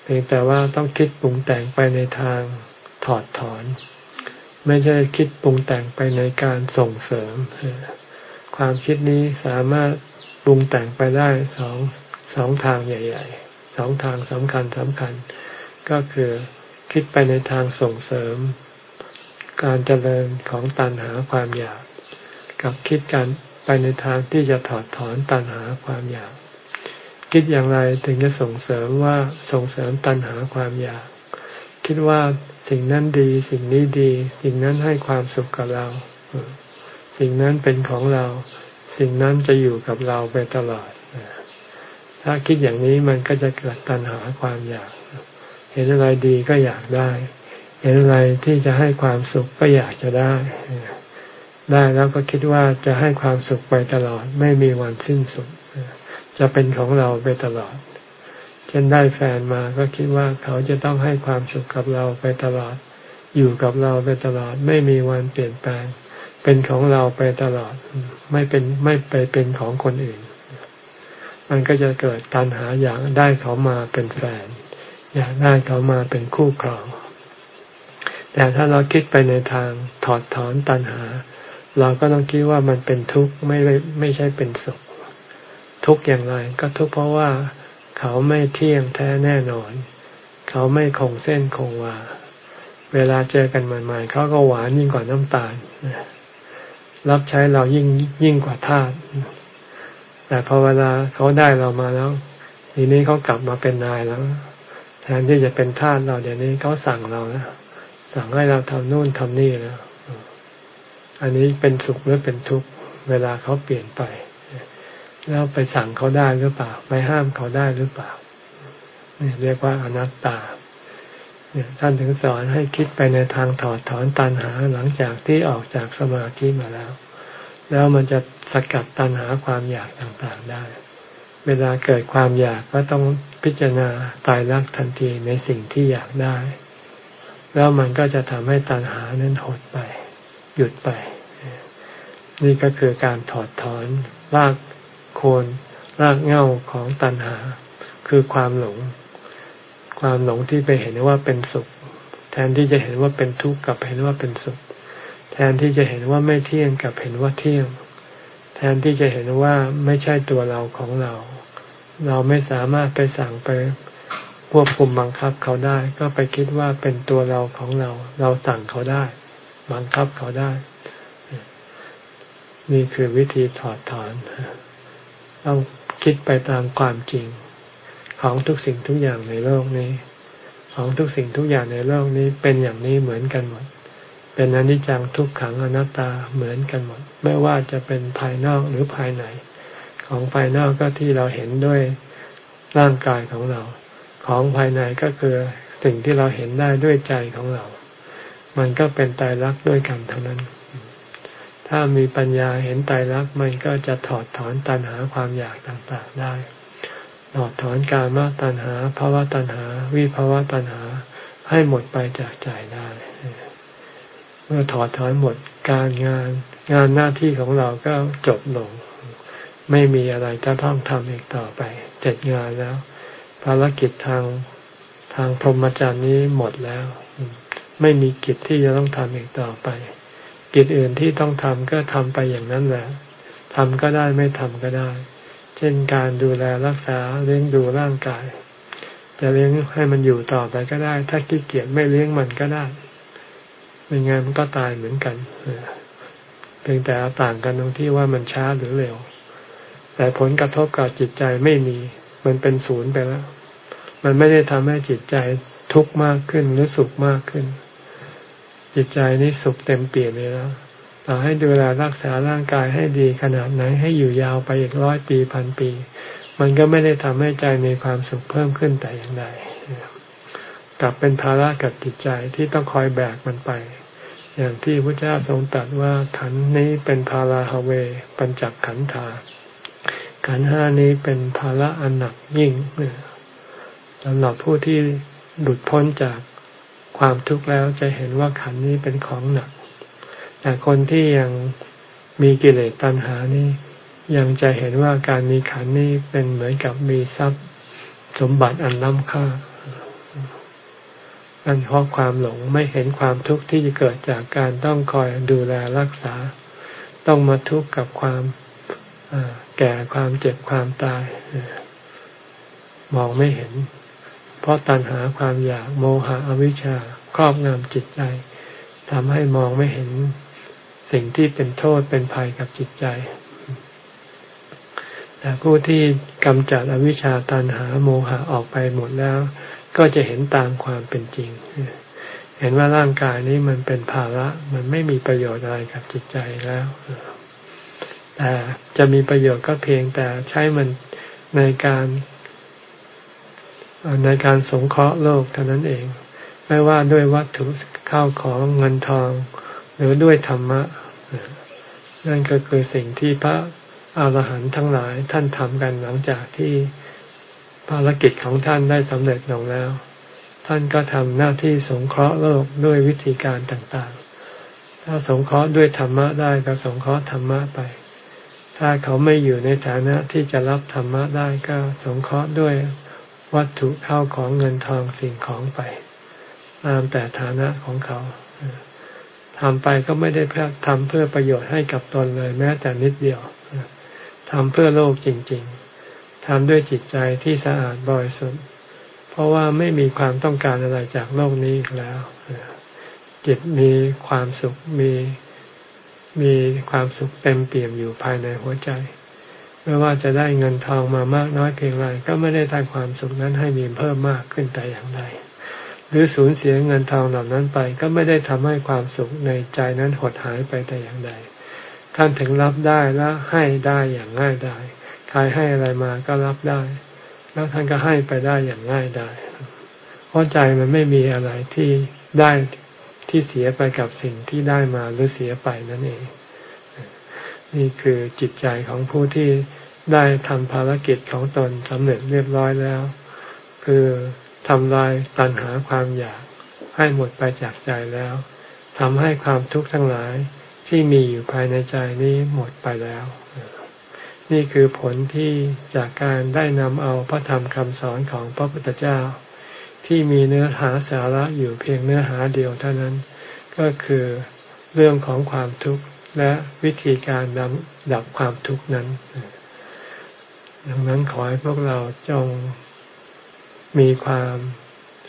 เพียงแต่ว่าต้องคิดปรุงแต่งไปในทางถอดถอน ไม่ใช่คิดปรุงแต่งไปในการส่งเสริม ความคิดนี้สามารถ ปรุงแต่งไปได้สองสองทางใหญ่ ๆ สองทางสำคัญสำคัญ ก็คือคิดไปในทางส่งเสริม การเจริญของตัณหาความอยาก กับคิดการไปในทางที่จะถอดถอนตัณหาความอยาก คิดอย่างไรถึงจะส่งเสริมว่าส่งเสริมตัณหาความอยาก คิดว่าสิ่งนั้นดี สิ่งนี้ดี สิ่งนั้นให้ความสุขกับเรา สิ่งนั้นเป็นของเรา สิ่งนั้นจะอยู่กับเราไปตลอด ถ้าคิดอย่างนี้มันก็จะเกิดตัณหาความอยาก เห็นอะไรดีก็อยากได้ เห็นอะไรที่จะให้ความสุขก็อยากจะได้ ได้แล้วก็คิดว่าจะให้ความสุขไปตลอด ไม่มีวันสิ้นสุด จะเป็นของเราไปตลอด เช่นได้แฟนมาก็คิดว่าเขาจะต้องให้ความสุขกับเราไปตลอด อยู่กับเราไปตลอด ไม่มีวันเปลี่ยนแปลง เป็นของเราไปตลอด ไม่เป็นไม่ไปเป็นของคนอื่น มันก็จะเกิดตัณหาอยากได้เขามาเป็นแฟน อยากได้เขามาเป็นคู่ครอง แต่ถ้าเราคิดไปในทางถอดถอนตัณหา เราก็ต้องคิดว่ามันเป็นทุกข์ไม่ไม่ใช่เป็นสุข ทุกข์อย่างไร ก็ทุกข์เพราะว่าเขาไม่เที่ยงแท้แน่นอน เขาไม่คงเส้นคงวาเวลาเจอกันใหม่ๆเขาก็หวานยิ่งกว่าน้ำตาล รับใช้เรายิ่งยิ่งกว่าทาสแต่พอเวลาเขาได้เรามาแล้วทีนี้เขากลับมาเป็นนายแล้ว แทนที่จะเป็นทาสเราเดี๋ยวนี้เขาสั่งเราแล้วสั่งให้เราทำนู่นทำนี่แล้ว อันนี้เป็นสุขหรือเป็นทุกข์เวลาเขาเปลี่ยนไปแล้วไปสั่งเขาได้หรือเปล่า ไปห้ามเขาได้หรือเปล่านี่เรียกว่าอนัตตา ท่านถึงสอนให้คิดไปในทางถอดถอนตัณหาหลังจากที่ออกจากสมาธิมาแล้ว แล้วมันจะสกัดตัณหาความอยากต่างๆได้ เวลาเกิดความอยากก็ต้องพิจารณาตายรักทันทีในสิ่งที่อยากได้ แล้วมันก็จะทำให้ตัณหานั้นหดไป หยุดไป นี่ก็คือการถอดถอนรากโคนรากเง่าของตัณหา คือความหลง ความหลงที่ไปเห็นว่าเป็นสุข แทนที่จะเห็นว่าเป็นทุกข์กับเห็นว่าเป็นสุข แทนที่จะเห็นว่าไม่เที่ยงกับเห็นว่าเที่ยง แทนที่จะเห็นว่าไม่ใช่ตัวเราของเรา เราไม่สามารถไปสั่งไปควบคุมบังคับเขาได้ ก็ไปคิดว่าเป็นตัวเราของเรา เราสั่งเขาได้ บังคับเขาได้ นี่คือวิธีถอดถอนต้องคิดไปตามความจริง ของทุกสิ่งทุกอย่างในโลกนี้ ของทุกสิ่งทุกอย่างในโลกนี้เป็นอย่างนี้เหมือนกันหมด เป็นอนิจจังทุกขังอนัตตาเหมือนกันหมด ไม่ว่าจะเป็นภายนอกหรือภายใน ของภายนอกก็ที่เราเห็นด้วยร่างกายของเรา ของภายในก็คือสิ่งที่เราเห็นได้ด้วยใจของเรา มันก็เป็นตายรักด้วยกันทั้งนั้น ถ้ามีปัญญาเห็นไตรลักมันก็จะถอดถอนตัณหาความอยากต่างๆได้ ถอดถอนการมาตัณหาภาวะตัณหา วิภาวะตัณหาให้หมดไปจากใจได้เมื่อถอดถอนหมดการงานงานหน้าที่ของเราก็จบลง ไม่มีอะไรจะต้องทำอีกต่อไปเสร็จงานแล้ว ภารกิจทางทางพรหมจรรย์นี้หมดแล้ว ไม่มีกิจที่จะต้องทำอีกต่อไป กิจอื่นที่ต้องทำก็ทำไปอย่างนั้นแหละทำก็ได้ไม่ทำก็ได้ เช่นการดูแลรักษาเลี้ยงดูร่างกาย จะเลี้ยงให้มันอยู่ต่อไปก็ได้ ถ้าขี้เกียจไม่เลี้ยงมันก็ได้ไม่งั้นมันก็ตายเหมือนกันเพียงแต่ต่างกันตรงที่ว่ามันช้าหรือเร็ว แต่ผลกระทบกับจิตใจไม่มี มันเป็นศูนย์ไปแล้ว มันไม่ได้ทำให้จิตใจทุกข์มากขึ้นหรือสุขมากขึ้น จิตใจนี้สุขเต็มเปี่ยมเลยแล้ว ให้ดูแลรักษาร่างกายให้ดีขนาดไหนให้อยู่ยาวไปอีกร้อยปีพันปี มันก็ไม่ได้ทำให้ใจมีความสุขเพิ่มขึ้นแต่อย่างใดกลับเป็นภาระกับจิตใจที่ต้องคอยแบกมันไป อย่างที่พระเจ้าทรงตรัสว่าขันนี้เป็นภาราฮเว ปัญจักขันธาขันห้านี้เป็นภาระอันหนักยิ่งสำหรับผู้ที่หลุดพ้นจากความทุกข์แล้วจะเห็นว่าขันนี้เป็นของหนัก แต่คนที่ยังมีกิเลสตัณหานี้ยังจะเห็นว่าการมีขันนี้เป็นเหมือนกับมีทรัพย์สมบัติอันล้ำค่านั่นเพราะความหลงไม่เห็นความทุกข์ที่จะเกิดจากการต้องคอยดูแลรักษา ต้องมาทุกข์กับความแก่ความเจ็บความตายมองไม่เห็น เพราะตัณหาความอยากโมหะอวิชชาครอบงำจิตใจทำให้มองไม่เห็น สิ่งที่เป็นโทษเป็นภัยกับจิตใจ แต่ผู้ที่กำจัดอวิชชาตัณหาโมหะออกไปหมดแล้ว ก็จะเห็นตามความเป็นจริง เห็นว่าร่างกายนี้มันเป็นภาระ มันไม่มีประโยชน์อะไรกับจิตใจแล้วแต่จะมีประโยชน์ก็เพียงแต่ใช้มันในการในการสงเคราะห์โลกเท่านั้นเอง ไม่ว่าด้วยวัตถุข้าวของเงินทอง หรือด้วยธรรมะ นั่นก็คือสิ่งที่พระอาหารหันต์ทั้งหลายท่านทำกันหลังจากที่ภารกิจของท่านได้สำเร็จลงแล้ว ท่านก็ทำหน้าที่สงเคราะห์โลกด้วยวิธีการต่างๆ ถ้าสงเคราะห์ด้วยธรรมะได้ก็สงเคราะห์ธรรมะไป ถ้าเขาไม่อยู่ในฐานะที่จะรับธรรมะได้ก็สงเคราะห์ด้วยวัตถุเข้าของเงินทองสิ่งของไป ตามแต่ฐานะของเขา ทำไปก็ไม่ได้ทำเพื่อประโยชน์ให้กับตนเลย แม้แต่นิดเดียวทำเพื่อโลกจริง ๆทำด้วยจิตใจที่สะอาดบริสุทธิ์เพราะว่าไม่มีความต้องการอะไรจากโลกนี้อีกแล้วจิตมีความสุขมีมีความสุขเต็มเปี่ยมอยู่ภายในหัวใจ ไม่ว่าจะได้เงินทองมามากน้อยเพียงไรก็ไม่ได้ทำความสุขนั้นให้มีเพิ่มมากขึ้นแต่อย่างใด หรือสูญเสียเงินทองเหล่านั้นไป ก็ไม่ได้ทำให้ความสุขในใจนั้นหดหายไปแต่อย่างใด ท่านถึงรับได้และให้ได้อย่างง่ายได้ใครให้อะไรมาก็รับได้ แล้วท่านก็ให้ไปได้อย่างง่ายได้ เพราะใจมันไม่มีอะไรที่ได้ที่เสียไปกับสิ่งที่ได้มาหรือเสียไปนั่นเอง นี่คือจิตใจของผู้ที่ได้ทำภารกิจของตนสำเร็จเรียบร้อยแล้ว คือ ทำลายตัณหาความอยากให้หมดไปจากใจแล้วทำให้ความทุกข์ทั้งหลายที่มีอยู่ภายในใจนี้หมดไปแล้ว นี่คือผลที่จากการได้นำเอาพระธรรมคำสอนของพระพุทธเจ้า ที่มีเนื้อหาสาระอยู่เพียงเนื้อหาเดียวเท่านั้น ก็คือเรื่องของความทุกข์และวิธีการดับดับความทุกข์นั้น ดังนั้นขอให้พวกเราจง มีความ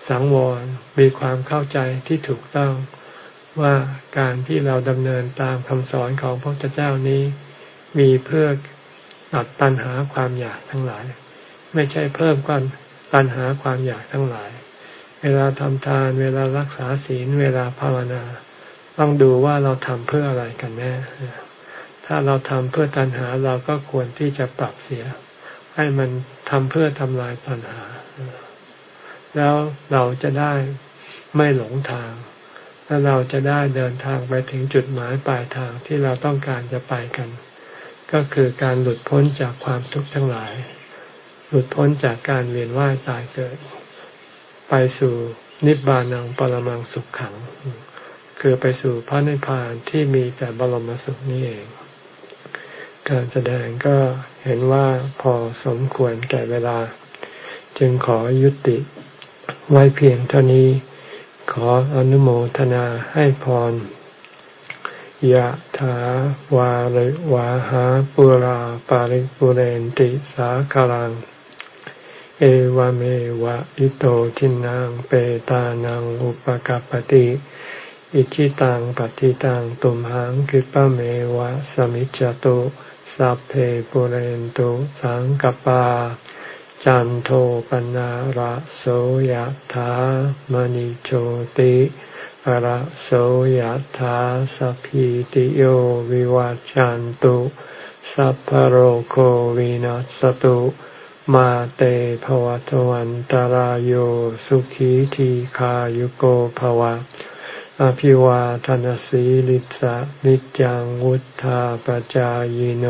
สังวร มีความเข้าใจที่ถูกต้องว่าการที่เราดำเนินตามคำสอนของพระพุทธเจ้านี้ มีเพื่อตัดตัณหาความอยากทั้งหลาย ไม่ใช่เพิ่มความตัณหาความอยากทั้งหลาย เวลาทำทาน เวลารักษาศีล เวลาภาวนา ต้องดูว่าเราทำเพื่ออะไรกันแน่ ถ้าเราทำเพื่อตัณหาเราก็ควรที่จะปรับเสีย ให้มันทำเพื่อทำลายตัณหา แล้วเราจะได้ไม่หลงทาง แล้วเราจะได้เดินทางไปถึงจุดหมายปลายทางที่เราต้องการจะไปกัน ก็คือการหลุดพ้นจากความทุกข์ทั้งหลาย หลุดพ้นจากการเวียนว่ายตายเกิด ไปสู่นิบานังปรมังสุขขัง คือไปสู่พระนิพพานที่มีแต่บรมสุขนี้เอง การแสดงก็เห็นว่าพอสมควรแก่เวลา จึงขอยุติ ไว้เพียงเท่านี้ ขออนุโมทนาให้พรยะถาวาริวาหาปุราปาริปุเรนติสาคลัง เอวเมวะอิโตทินังเปตานังอุปกัปติอิชิตังปฏิตังตุมหังคิปะเมวะสมิจจตุสัพเพปุเรนตุสังกปา จันโทปนะระโสยถามณิโชติระโสยถาสัพพิติโยวิวัจจันตุสัพพโรโควินัสตุมาเตภวตวันตารโยสุขีทีขายุโกภวะ อภิวาทนสีลิสะนิจังวุธาปจายโน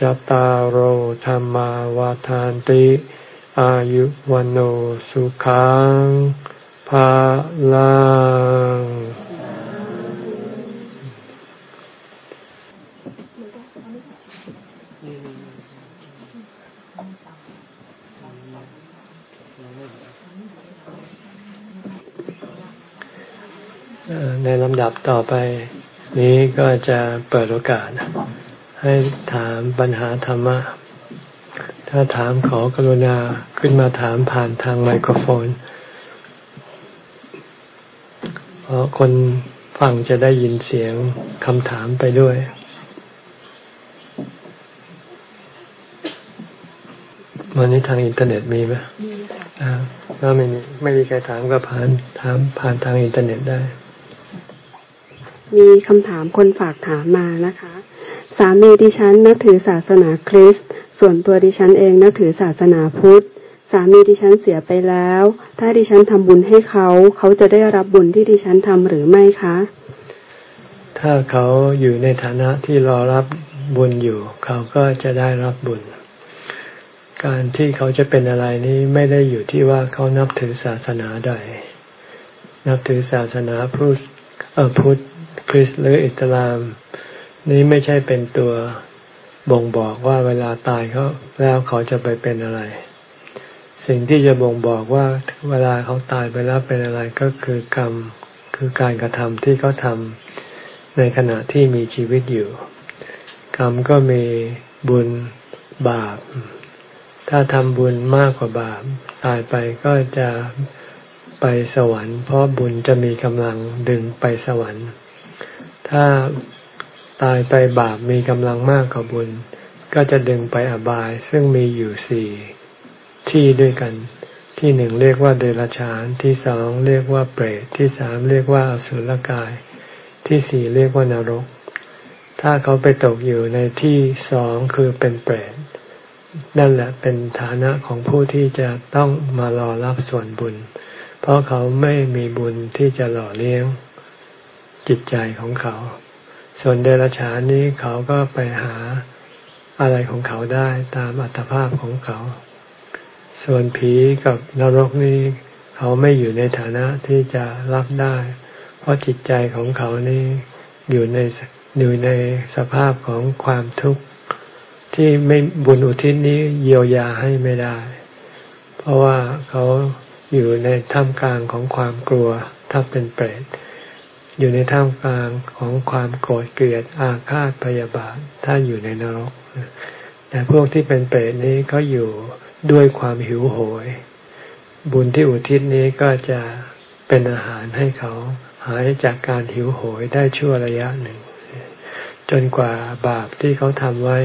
จตารโหธรรมาวาทานติ อายุวันโอสุขังภาลังในลำดับต่อไปนี้ก็จะเปิดโอกาส ให้ถามปัญหาธรรมะ ถ้าถามขอกรุณาขึ้นมาถามผ่านทางไมโครโฟน เพราะคนฟังจะได้ยินเสียงคำถามไปด้วยวันนี้ทางอินเทอร์เน็ตมีไหมมีค่ะถ้าไม่มีไม่มีใครถามก็ผ่านถามผ่านทางอินเทอร์เน็ตได้ มีคำถามคนฝากถามมานะคะ สามีดิฉันนับถือศาสนาคริสต์ ส่วนตัวดิฉันเองนับถือศาสนาพุทธ สามีดิฉันเสียไปแล้ว ถ้าดิฉันทำบุญให้เขา เขาจะได้รับบุญที่ดิฉันทำหรือไม่คะ ถ้าเขาอยู่ในฐานะที่รอรับบุญอยู่ เขาก็จะได้รับบุญ การที่เขาจะเป็นอะไรนี้ไม่ได้อยู่ที่ว่าเขานับถือศาสนาใด นับถือศาสนาพุทธพุทธคริสต์หรืออิสลาม นี้ไม่ใช่เป็นตัวบ่งบอกว่าเวลาตายเขาแล้วเขาจะไปเป็นอะไร สิ่งที่จะบ่งบอกว่าเวลาเขาตายไปแล้วเป็นอะไรก็คือกรรมคือการกระทำที่เขาทำในขณะที่มีชีวิตอยู่ กรรมก็มีบุญบาป ถ้าทำบุญมากกว่าบาป ตายไปก็จะไปสวรรค์ เพราะบุญจะมีกำลังดึงไปสวรรค์ ถ้า ตายไปบาปมีกำลังมากกว่าบุญ ก็จะดึงไปอบายซึ่งมีอยู่สี่ที่ด้วยกัน ที่หนึ่งเรียกว่าเดรัจฉานที่สองเรียกว่าเปรตที่สามเรียกว่าอสุรกาย ที่สี่เรียกว่านรก ถ้าเขาไปตกอยู่ในที่สองคือเป็นเปรตนั่นแหละเป็นฐานะของผู้ที่จะต้องมารอรับส่วนบุญ เพราะเขาไม่มีบุญที่จะหล่อเลี้ยงจิตใจของเขา ส่วนเดรัจฉานนี้เขาก็ไปหาอะไรของเขาได้ตามอัตภาพของเขา ส่วนผีกับนรกนี้ เขาไม่อยู่ในฐานะที่จะรับได้ เพราะจิตใจของเขานี่อยู่ในอยู่ในสภาพของความทุกข์ที่ไม่บุญอุทิศนี้เยียวยาให้ไม่ได้ เพราะว่าเขาอยู่ในท่ามกลางของความกลัวถ้าเป็นเปรต อยู่ในท่ามกลางของความโกรธเกลียดอาฆาตพยาบาทถ้าอยู่ในนรก แต่พวกที่เป็นเปรตนี้ก็อยู่ด้วยความหิวโหย บุญที่อุทิศนี้ก็จะเป็นอาหารให้เขาหายจากการหิวโหยได้ชั่วระยะหนึ่ง จนกว่าบาปที่เขาทำไว้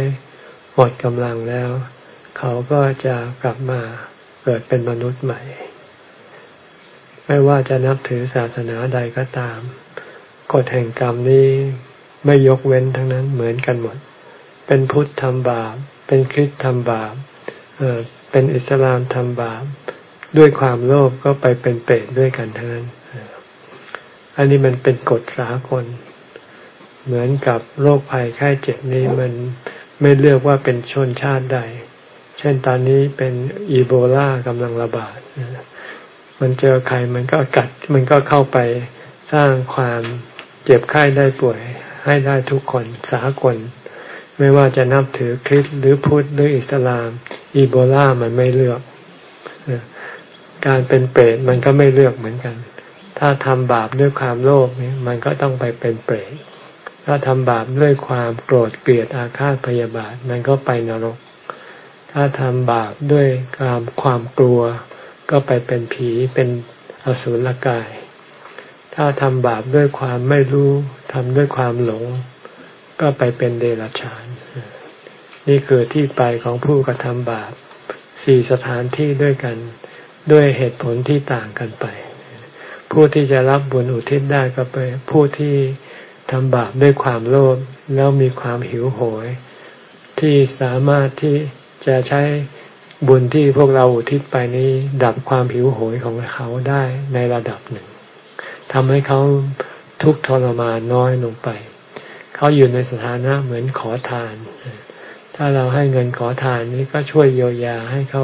หมดกำลังแล้ว เขาก็จะกลับมาเกิดเป็นมนุษย์ใหม่ ไม่ว่าจะนับถือศาสนาใดก็ตาม กฎแห่งกรรมนี้ไม่ยกเว้นทั้งนั้นเหมือนกันหมด เป็นพุทธทำบาป เป็นคริสต์ทำบาปเออเป็นอิสลามทำบาป ด้วยความโลภก็ไปเป็นเปรตด้วยกันทั้งนั้น อันนี้มันเป็นกฎสากล เหมือนกับโรคภัยไข้เจ็บนี้มันไม่เลือกว่าเป็นชนชาติใด เช่นตอนนี้เป็นอีโบลากำลังระบาด มันเจอใครมันก็กัด มันก็เข้าไปสร้างความ เจ็บไข้ได้ป่วยให้ได้ทุกคนสากล ไม่ว่าจะนับถือคริสต์หรือพุทธหรืออิสลาม อีโบลามันไม่เลือกการเป็นเปรตมันก็ไม่เลือกเหมือนกัน ถ้าทำบาปด้วยความโลภนี่มันก็ต้องไปเป็นเปรตถ้าทำบาปด้วยความโกรธเกลียดอาฆาตพยาบาทมันก็ไปนรก ถ้าทำบาปด้วยความความกลัว ก็ไปเป็นผีเป็นอสุรกาย ถ้าทำบาปด้วยความไม่รู้ทำด้วยความหลง ก็ไปเป็นเดรัจฉาน นี่คือที่ไปของผู้กระทำบาปสี่สถานที่ด้วยกันด้วยเหตุผลที่ต่างกันไป ผู้ที่จะรับบุญอุทิศได้ก็ไปผู้ที่ทำบาปด้วยความโลภแล้วมีความหิวโหย ที่สามารถที่จะใช้บุญที่พวกเราอุทิศไปนี้ ดับความหิวโหยของเขาได้ในระดับหนึ่ง ทำให้เขาทุกข์ทรมานน้อยลงไป เขาอยู่ในสถานะเหมือนขอทาน ถ้าเราให้เงินขอทานนี้ก็ช่วยเยียวยาให้เขา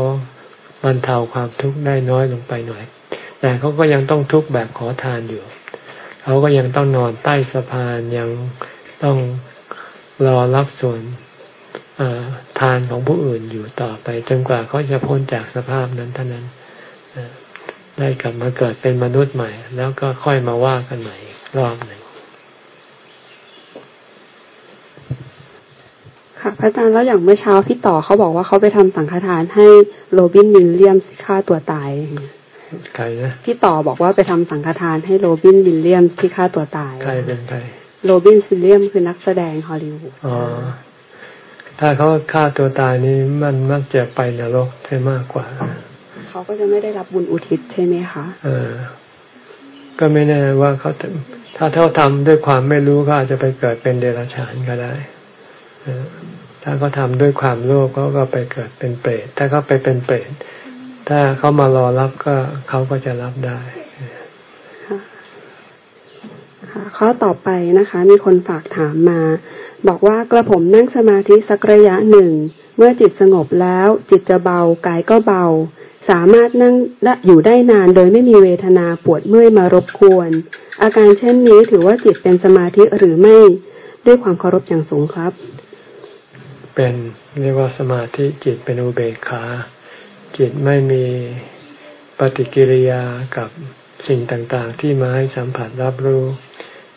บรรเทาความทุกข์ได้น้อยลงไปหน่อย แต่เขาก็ยังต้องทุกข์แบบขอทานอยู่ เขาก็ยังต้องนอนใต้สะพานยังต้องรอรับส่วนทานของผู้อื่นอยู่ต่อไป จนกว่าเขาจะพ้นจากสภาพนั้นเท่านั้น ได้กลับมาเกิดเป็นมนุษย์ใหม่ แล้วก็ค่อยมาว่ากันใหม่รอบหนึ่งค่ะพระอาจารย์แล้วอย่างเมื่อเช้าพี่ต่อเขาบอกว่าเขาไปทำสังฆทานให้โรบินวิลเลียมฆ่าตัวตายใครนะพี่ต่อบอกว่าไปทำสังฆทานให้โรบินวิลเลียมที่ฆ่าตัวตายใครเป็นใครโรบินวิลเลียมคือนักแสดงฮอลลีวูดอ๋อถ้าเขาฆ่าตัวตายนี่มันมักจะไปนรกใช่มากกว่า เขาก็จะไม่ได้รับบุญอุทิศใช่ไหมคะเออก็ไม่แน่ว่าเขาถ้าเท่าทำด้วยความไม่รู้ก็อาจจะไปเกิดเป็นเดรัจฉานก็ได้ถ้าเขาทาด้วยความโลภเขาก็ไปเกิดเป็นเปรตถ้าเขาไปเป็นเปรตถ้าเขามารอรับก็เขาก็จะรับได้ค่ะข้อต่อไปนะคะ มีคนฝากถามมา บอกว่ากระผมนั่งสมาธิสักระยะหนึ่ง เมื่อจิตสงบแล้ว จิตจะเบากายก็เบา สามารถนั่งอยู่ได้นานโดยไม่มีเวทนาปวดเมื่อยมารบกวน อาการเช่นนี้ถือว่าจิตเป็นสมาธิหรือไม่ด้วยความเคารพอย่างสูงครับ เป็นเรียกว่าสมาธิจิตเป็นอุเบกขาจิตไม่มีปฏิกิริยากับสิ่งต่างๆ ที่มาให้สัมผัสรับรู้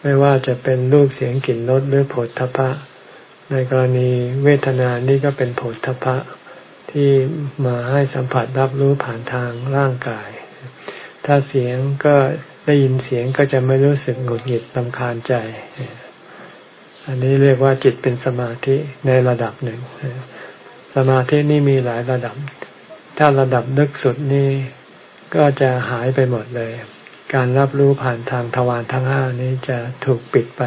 ไม่ว่าจะเป็นรูปเสียงกลิ่นรสหรือผลทพะ ในกรณีเวทนานี่ก็เป็นผลทพะ ที่มาให้สัมผัสรับรู้ผ่านทางร่างกาย ถ้าเสียงก็ได้ยินเสียงก็จะไม่รู้สึกหงุดหงิดลำคาญใจ อันนี้เรียกว่าจิตเป็นสมาธิในระดับหนึ่ง สมาธินี่มีหลายระดับ ถ้าระดับลึกสุดนี่ก็จะหายไปหมดเลย การรับรู้ผ่านทางทวารทั้งห้านี้จะถูกปิดไป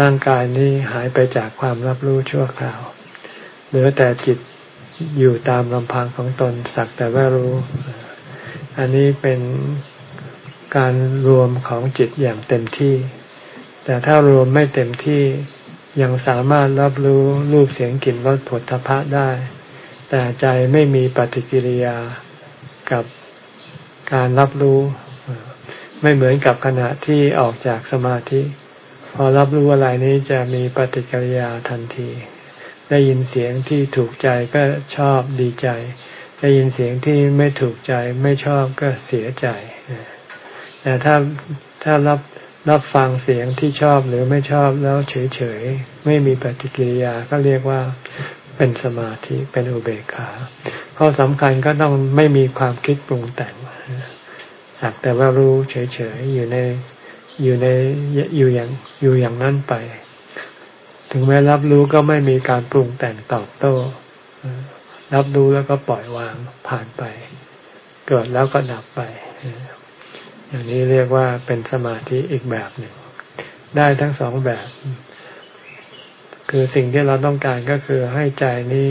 ร่างกายนี้หายไปจากความรับรู้ชั่วคราว เหลือแต่จิต อยู่ตามลำพังของตนสักแต่ว่ารู้ อันนี้เป็นการรวมของจิตอย่างเต็มที่ แต่ถ้ารวมไม่เต็มที่ยังสามารถรับรู้รูปเสียงกลิ่นรสผลทพะได้ แต่ใจไม่มีปฏิกิริยากับการรับรู้ ไม่เหมือนกับขณะที่ออกจากสมาธิ พอรับรู้อะไรนี้จะมีปฏิกิริยาทันที ได้ยินเสียงที่ถูกใจก็ชอบดีใจ ได้ยินเสียงที่ไม่ถูกใจไม่ชอบก็เสียใจ แต่ถ้าถ้ารับรับฟังเสียงที่ชอบหรือไม่ชอบแล้วเฉยๆไม่มีปฏิกิริยาก็เรียกว่าเป็นสมาธิเป็นอุเบกขาข้อสำคัญก็ต้องไม่มีความคิดปรุงแต่งสักแต่ว่ารู้เฉยๆอยู่ในอยู่ในอยู่อย่างอยู่อย่างนั้นไป ถึงแม้รับรู้ก็ไม่มีการปรุงแต่งตอบโต้ รับรู้แล้วก็ปล่อยวางผ่านไป เกิดแล้วก็ดับไป อย่างนี้เรียกว่าเป็นสมาธิอีกแบบหนึ่ง ได้ทั้งสองแบบ คือสิ่งที่เราต้องการก็คือให้ใจนี้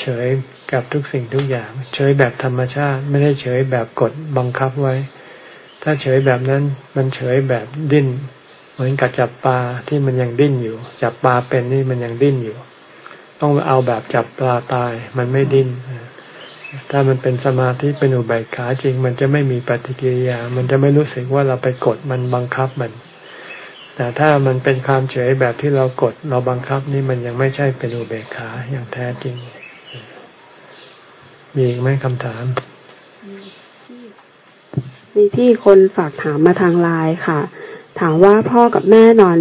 เฉยกับทุกสิ่งทุกอย่าง เฉยแบบธรรมชาติ ไม่ได้เฉยแบบกดบังคับไว้ถถ้าเฉยแบบนั้นมันเฉยแบบดิ้น เหมือนกับจับปลาที่มันยังดิ้นอยู่ จับปลาเป็นนี่มันยังดิ้นอยู่ ต้องเอาแบบจับปลาตายมันไม่ดิ้นถ้ามันเป็นสมาธิเป็นอุเบกขาจริง มันจะไม่มีปฏิกิริยา มันจะไม่รู้สึกว่าเราไปกดมันบังคับมัน แต่ถ้ามันเป็นความเฉยแบบที่เรากดเราบังคับนี่มันยังไม่ใช่เป็นอุเบกขาอย่างแท้จริง มีอีกไหมคำถาม มีพี่คนฝากถามมาทางไลน์ค่ะ ถามว่าพ่อกับแม่นอน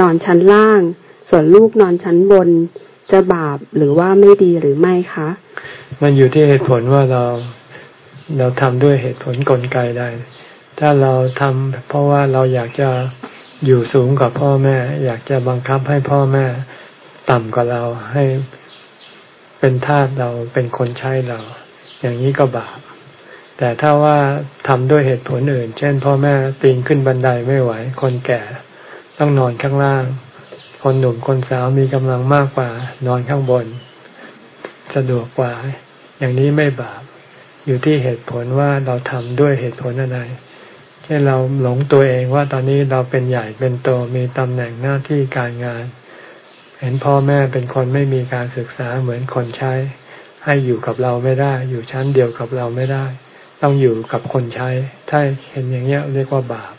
นอนชั้นล่าง ส่วนลูกนอนชั้นบน จะบาปหรือว่าไม่ดีหรือไม่คะ มันอยู่ที่เหตุผลว่าเราเราทำด้วยเหตุผลกลไกได้ถ้าเราทำเพราะว่าเราอยากจะอยู่สูงกว่าพ่อแม่ อยากจะบังคับให้พ่อแม่ ต่ำกว่าเราให้เป็นทาสเราเป็นคนใช้เรา อย่างนี้ก็บาป แต่ถ้าว่าทำด้วยเหตุผลอื่น เช่น พ่อแม่ปีนขึ้นบันไดไม่ไหว คนแก่ต้องนอนข้างล่าง คนหนุ่มคนสาวมีกำลังมากกว่านอนข้างบน สะดวกกว่า อย่างนี้ไม่บาป อยู่ที่เหตุผลว่าเราทำด้วยเหตุผลอะไร เช่นเราหลงตัวเองว่าตอนนี้เราเป็นใหญ่เป็นโตมีตำแหน่งหน้าที่การงาน เห็นพ่อแม่เป็นคนไม่มีการศึกษาเหมือนคนใช้ ให้อยู่กับเราไม่ได้ อยู่ชั้นเดียวกับเราไม่ได้ ต้องอยู่กับคนใช้ ถ้าเห็นอย่างเงี้ยเรียกว่าบาป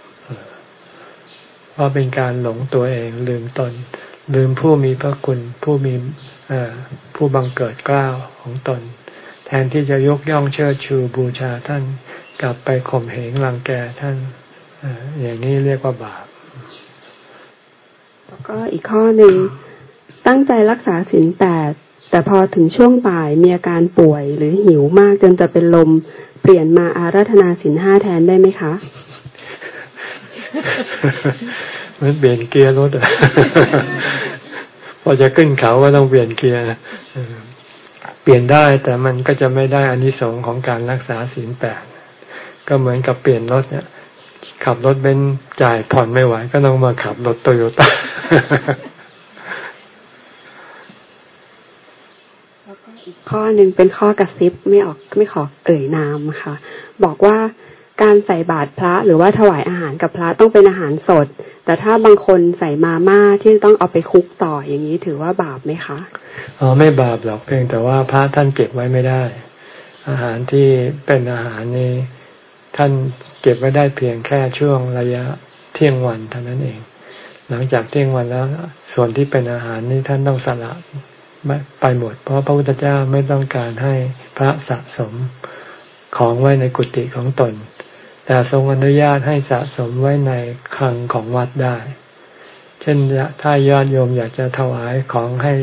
เพราเป็นการหลงตัวเองลืมตน ลืมผู้มีพระคุณผู้มีผู้บังเกิดกล้าวของตน แทนที่จะยกย่องเชิดชูบูชาท่านกลับไปข่มเหงรังแกท่านอย่างนี้เรียกว่าบาปแล้วก็อีกข้อหนึ่งตั้งใจรักษาศีลแปด แต่พอถึงช่วงบ่ายมีอาการป่วยหรือหิวมากจนจะเป็นลม เปลี่ยนมาอาราธนาศีลห้าแทนได้ไหมคะมันเปลี่ยนเกียร์รถอะพอจะขึ้นเขาก็ต้องเปลี่ยนเกียร์เปลี่ยนได้แต่มันก็จะไม่ได้อานิสงส์ของการรักษาศีลแปดก็เหมือนกับเปลี่ยนรถเนี่ย ขับรถเบนจ่ายผ่อนไม่ไหว ก็ต้องมาขับรถโตโยต้า ข้อหนึ่งเป็นข้อกระซิบไม่ออกไม่ขอเอ่ยนามค่ะ บอกว่าการใส่บาตรพระหรือว่าถวายอาหารกับพระต้องเป็นอาหารสด แต่ถ้าบางคนใส่มาม่าที่ต้องเอาไปคุกต่ออย่างนี้ถือว่าบาปไหมคะอ๋อไม่บาปหรอกเพียงแต่ว่าพระท่านเก็บไว้ไม่ได้ อาหารที่เป็นอาหารนี้ท่านเก็บไว้ได้เพียงแค่ช่วงระยะเที่ยงวันเท่านั้นเอง หลังจากเที่ยงวันแล้วส่วนที่เป็นอาหารนี้ท่านต้องสละ ไปหมด เพราะพระพุทธเจ้าไม่ต้องการให้พระสะสมของไว้ในกุฏิของตน แต่ทรงอนุญาตให้สะสมไว้ในคลังของวัดได้ เช่นถ้ายอดโยมอยากจะถวายของให้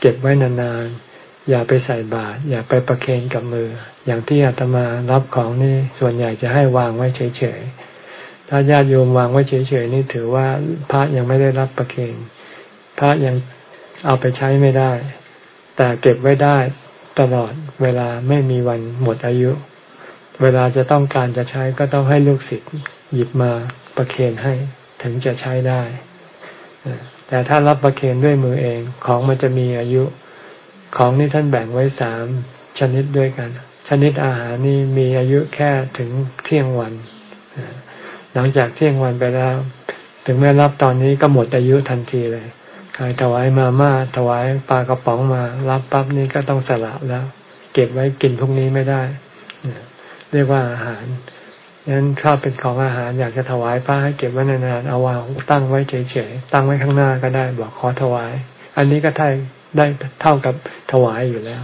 เก็บไว้นานๆ อย่าไปใส่บาตรอย่าไปประเคนกับมือ อย่างที่อาตมารับของนี่ส่วนใหญ่จะให้วางไว้เฉยๆ ถ้าญาติโยมวางไว้เฉยๆนี่ถือว่าพระยังไม่ได้รับประเคนพระยังเอาไปใช้ไม่ได้ แต่เก็บไว้ได้ตลอดเวลาไม่มีวันหมดอายุ เวลาจะต้องการจะใช้ก็ต้องให้ลูกศิษย์หยิบมาประเคนให้ถึงจะใช้ได้ แต่ถ้ารับประเคนด้วยมือเองของมันจะมีอายุ ของนี่ท่านแบ่งไว้สามชนิดด้วยกัน ชนิดอาหารนี่มีอายุแค่ถึงเที่ยงวัน หลังจากเที่ยงวันไปแล้ว ถึงแม้รับตอนนี้ก็หมดอายุทันทีเลย ใครถวายมาม่าถวายปลากระป๋องมารับปั๊บนี่ก็ต้องสละแล้ว เก็บไว้กินพวกนี้ไม่ได้เรียกว่าอาหารงั้นถ้าเป็นของอาหารอยากจะถวายพระให้เก็บไว้นานๆเอาวางตั้งไว้เฉยๆตั้งไว้ข้างหน้าก็ได้ บอกขอถวาย อันนี้ก็ได้ได้เท่ากับถวายอยู่แล้ว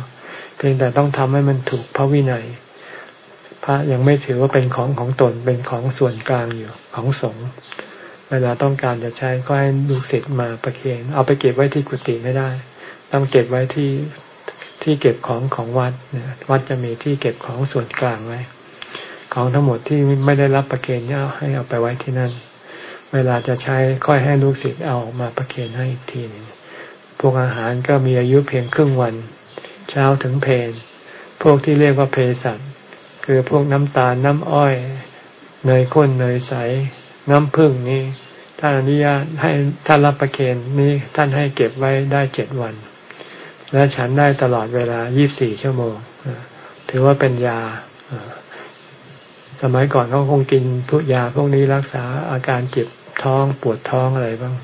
เพียงแต่ต้องทำให้มันถูกพระวินัย พระยังไม่ถือว่าเป็นของของตนเป็นของส่วนกลางอยู่ของสงฆ์ เวลาต้องการจะใช้ก็ให้ลูกศิษย์มาประเคนเอาไปเก็บไว้ที่กุฏิไม่ได้ ต้องเก็บไว้ที่ที่เก็บของของวัดเนี่ยวัดจะมีที่เก็บของส่วนกลางไว้ ของทั้งหมดที่ไม่ได้รับประเคนเนี่ยให้เอาไปไว้ที่นั่น เวลาจะใช้ค่อยให้ลูกศิษย์เอามาประเคนให้อีกทีนึงพวกอาหารก็มีอายุเพียงครึ่งวัน เช้าถึงเพนพวกที่เรียกว่าเพสัตคือพวกน้ำตาลน้ำอ้อย เนยข้นเนยใส น้ำผึ้งนี่ท่านอนุญาตให้ท่านรับประเคนนี้ท่านให้เก็บไว้ได้เจ็ดวัน และฉันได้ตลอดเวลายี่บสี่ชั่วโมง ถือว่าเป็นยา สมัยก่อนเขาคงกินทุกยาพวกนี้รักษาอาการเจ็บท้องปวดท้องอะไรบ้าง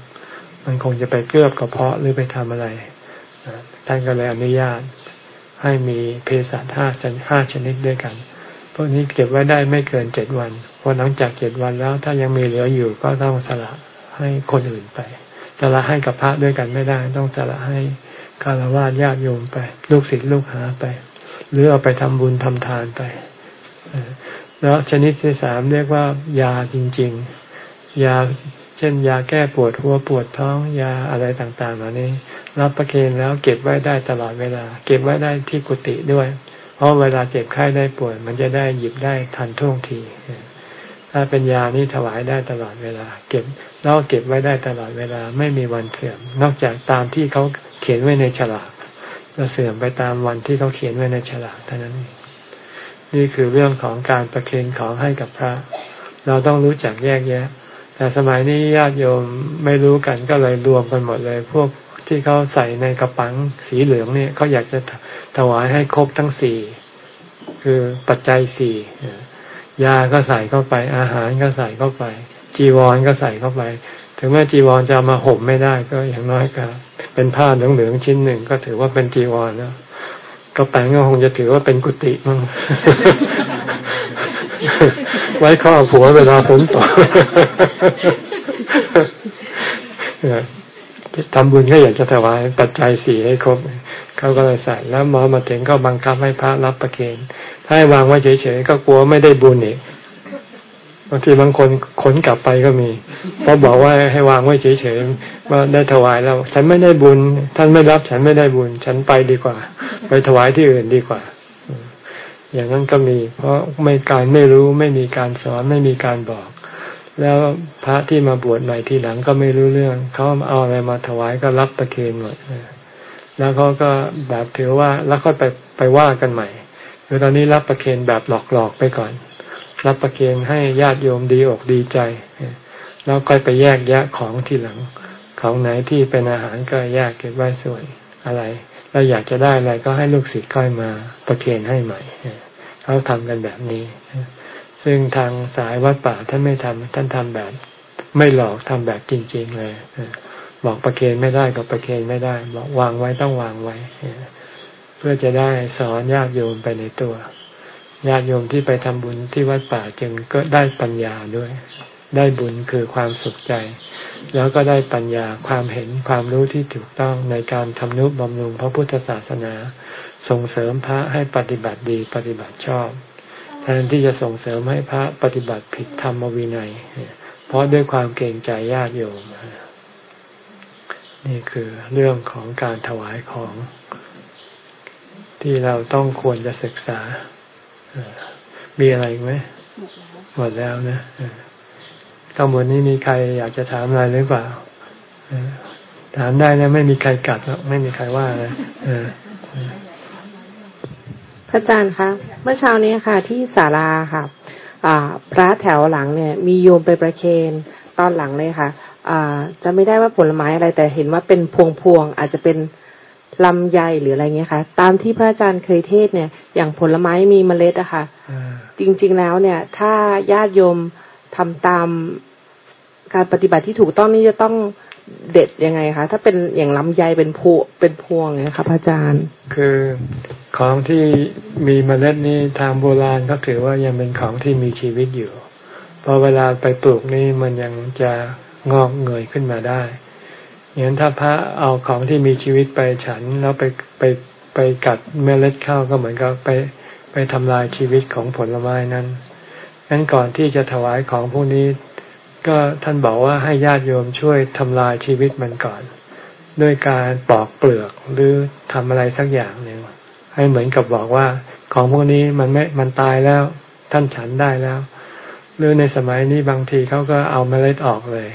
มันคงจะไปเคลือบกระเพาะหรือไปทำอะไร ท่านก็เลยอนุญาตให้มีเภสัชห้าห้าชนิดด้วยกัน พวกนี้เก็บไว้ได้ไม่เกินเจ็ดวันพอหลังจากเจ็ดวันแล้วถ้ายังมีเหลืออยู่ก็ต้องสละให้คนอื่นไปสละให้กับพระด้วยกันไม่ได้ ต้องสละให้คารวะญาติโยมไป ลูกศิษย์ลูกหาไป หรือเอาไปทำบุญทำทานไปแล้วชนิดที่สามเรียกว่ายาจริง ๆ ยาเช่น ยาแก้ปวดหัวปวดท้อง ยาอะไรต่างๆเหล่านี้ รับประเคนแล้วเก็บไว้ได้ตลอดเวลา เก็บไว้ได้ที่กุฏิด้วย เพราะเวลาเจ็บไข้ได้ป่วดมันจะได้หยิบได้ทันท่วงที ถ้าเป็นยานี้ถวายได้ตลอดเวลา เก็บแล้วเก็บไว้ได้ตลอดเวลาไม่มีวันเสื่อม นอกจากตามที่เขาเขียนไว้ในฉลากจะเสื่อมไปตามวันที่เขาเขียนไว้ในฉลากเท่านั้น นี่คือเรื่องของการประเคนของให้กับพระ เราต้องรู้จักแยกแยะแต่สมัยนี้ญาติโยมไม่รู้กันก็เลยรวมกันหมดเลย พวก ที่เขาใส่ในกระปังสีเหลืองเนี่ยเขาอยากจะถวายให้ครบทั้งสี่คือปัจจัยสี่ยาก็ใส่เข้าไป อาหารก็ใส่เข้าไป จีวรก็ใส่เข้าไป ถึงแม้จีวรจะมาห่มไม่ได้ก็อย่างน้อยก็ เป็นผ้าเหลืองๆชิ้นหนึ่งก็ถือว่าเป็นจีวรแล้วก็แปลงก็คงจะถือว่าเป็นกุฏิมั้งไว้ข้อผัวเวลาฝนตก ทำบุญก็อยากจะถวายปัจจัยสี่ให้ครบ เขาก็เลยใส่แล้วหมอมาถึงก็บังคับให้พระรับประเคนถ้าให้วางไว้เฉยๆก็กลัวไม่ได้บุญอีกบางทีบางคนขนกลับไปก็มี เพราะบอกว่าให้วางไว้เฉยๆว่าได้ถวายแล้ว ฉันไม่ได้บุญ ท่านไม่รับฉันไม่ได้บุญ ฉันไปดีกว่า ไปถวายที่อื่นดีกว่า อย่างนั้นก็มี เพราะไม่การไม่รู้ไม่มีการสอนไม่มีการบอก แล้วพระที่มาบวชใหม่ทีหลังก็ไม่รู้เรื่อง เขาเอาอะไรมาถวายก็รับประเคนหมดแล้วเขาก็แบบถือว่าแล้วก็ไปไปว่ากันใหม่คือตอนนี้รับประเคนแบบหลอกๆไปก่อน รับประเคนให้ญาติโยมดีอกดีใจ แล้วก็ไปแยกแยะของที่หลัง ของไหนที่เป็นอาหารก็แยกเก็บไว้ส่วนอะไรแล้วอยากจะได้อะไรก็ให้ลูกศิษย์ค่อยมาประเคนให้ใหม่เขาทำกันแบบนี้ ซึ่งทางสายวัดป่าท่านไม่ทำท่านทำแบบ ไม่หลอกทำแบบจริง ๆ เลยบอกประเคนไม่ได้ก็ประเคนไม่ได้ บอกวางไว้ต้องวางไว้ เพื่อจะได้สอนญาติโยมไปในตัวญาติโยมที่ไปทำบุญที่วัดป่าจึงก็ได้ปัญญาด้วย ได้บุญคือความสุขใจ แล้วก็ได้ปัญญาความเห็นความรู้ที่ถูกต้องในการทำนุบำรุงพระพุทธศาสนา ส่งเสริมพระให้ปฏิบัติดีปฏิบัติชอบ แทนที่จะส่งเสริมให้พระปฏิบัติผิดธรรมวินัย เพราะด้วยความเกรงใจญาติโยม นี่คือเรื่องของการถวายของ ที่เราต้องควรจะศึกษา มีอะไรไหม หมดแล้วนะข้างบนนี้มีใครอยากจะถามอะไรหรือเปล่า ถามได้นะ ไม่มีใครกัดไม่มีใครว่านะ พระอาจารย์คะเมื่อเช้านี้ค่ะ ที่ศาลาค่ะพระแถวหลังเนี่ย มีโยมไปประเคนตอนหลังเลยค่ะจะไม่ได้ว่าผลไม้อะไรแต่เห็นว่าเป็นพวงๆอาจจะเป็นลำไยหรืออะไรเงี้ยค่ะ ตามที่พระอาจารย์เคยเทศเนี่ย อย่างผลไม้มีเมล็ดอะค่ะจริง ๆแล้วเนี่ย ถ้าญาติโยมทำตามการปฏิบัติที่ถูกต้องนี่จะต้อง เด็ดยังไงคะถ้าเป็นอย่างลำไยเป็นพวเป็นพวงเนี่ยค่ะพระอาจารย์ คือของที่มีเมล็ดนี่ทางโบราณก็ถือว่ายังเป็นของที่มีชีวิตอยู่พอเวลาไปปลูกนี่มันยังจะงอกเงยขึ้นมาได้อย่างนั้นถ้าพระเอาของที่มีชีวิตไปฉันแล้วไปไปไปกัดเมล็ดข้าวก็เหมือนกับไปไปทำลายชีวิตของผลไม้นั้นงั้นก่อนที่จะถวายของพวกนี้ ก็ท่านบอกว่าให้ญาติโยมช่วยทำลายชีวิตมันก่อน ด้วยการปอกเปลือกหรือทำอะไรสักอย่างหนึ่งให้เหมือนกับบอกว่า ของพวกนี้มันไม่มันตายแล้ว ท่านฉันได้แล้ว หรือในสมัยนี้บางทีเขาก็เอาเมล็ดออกเลย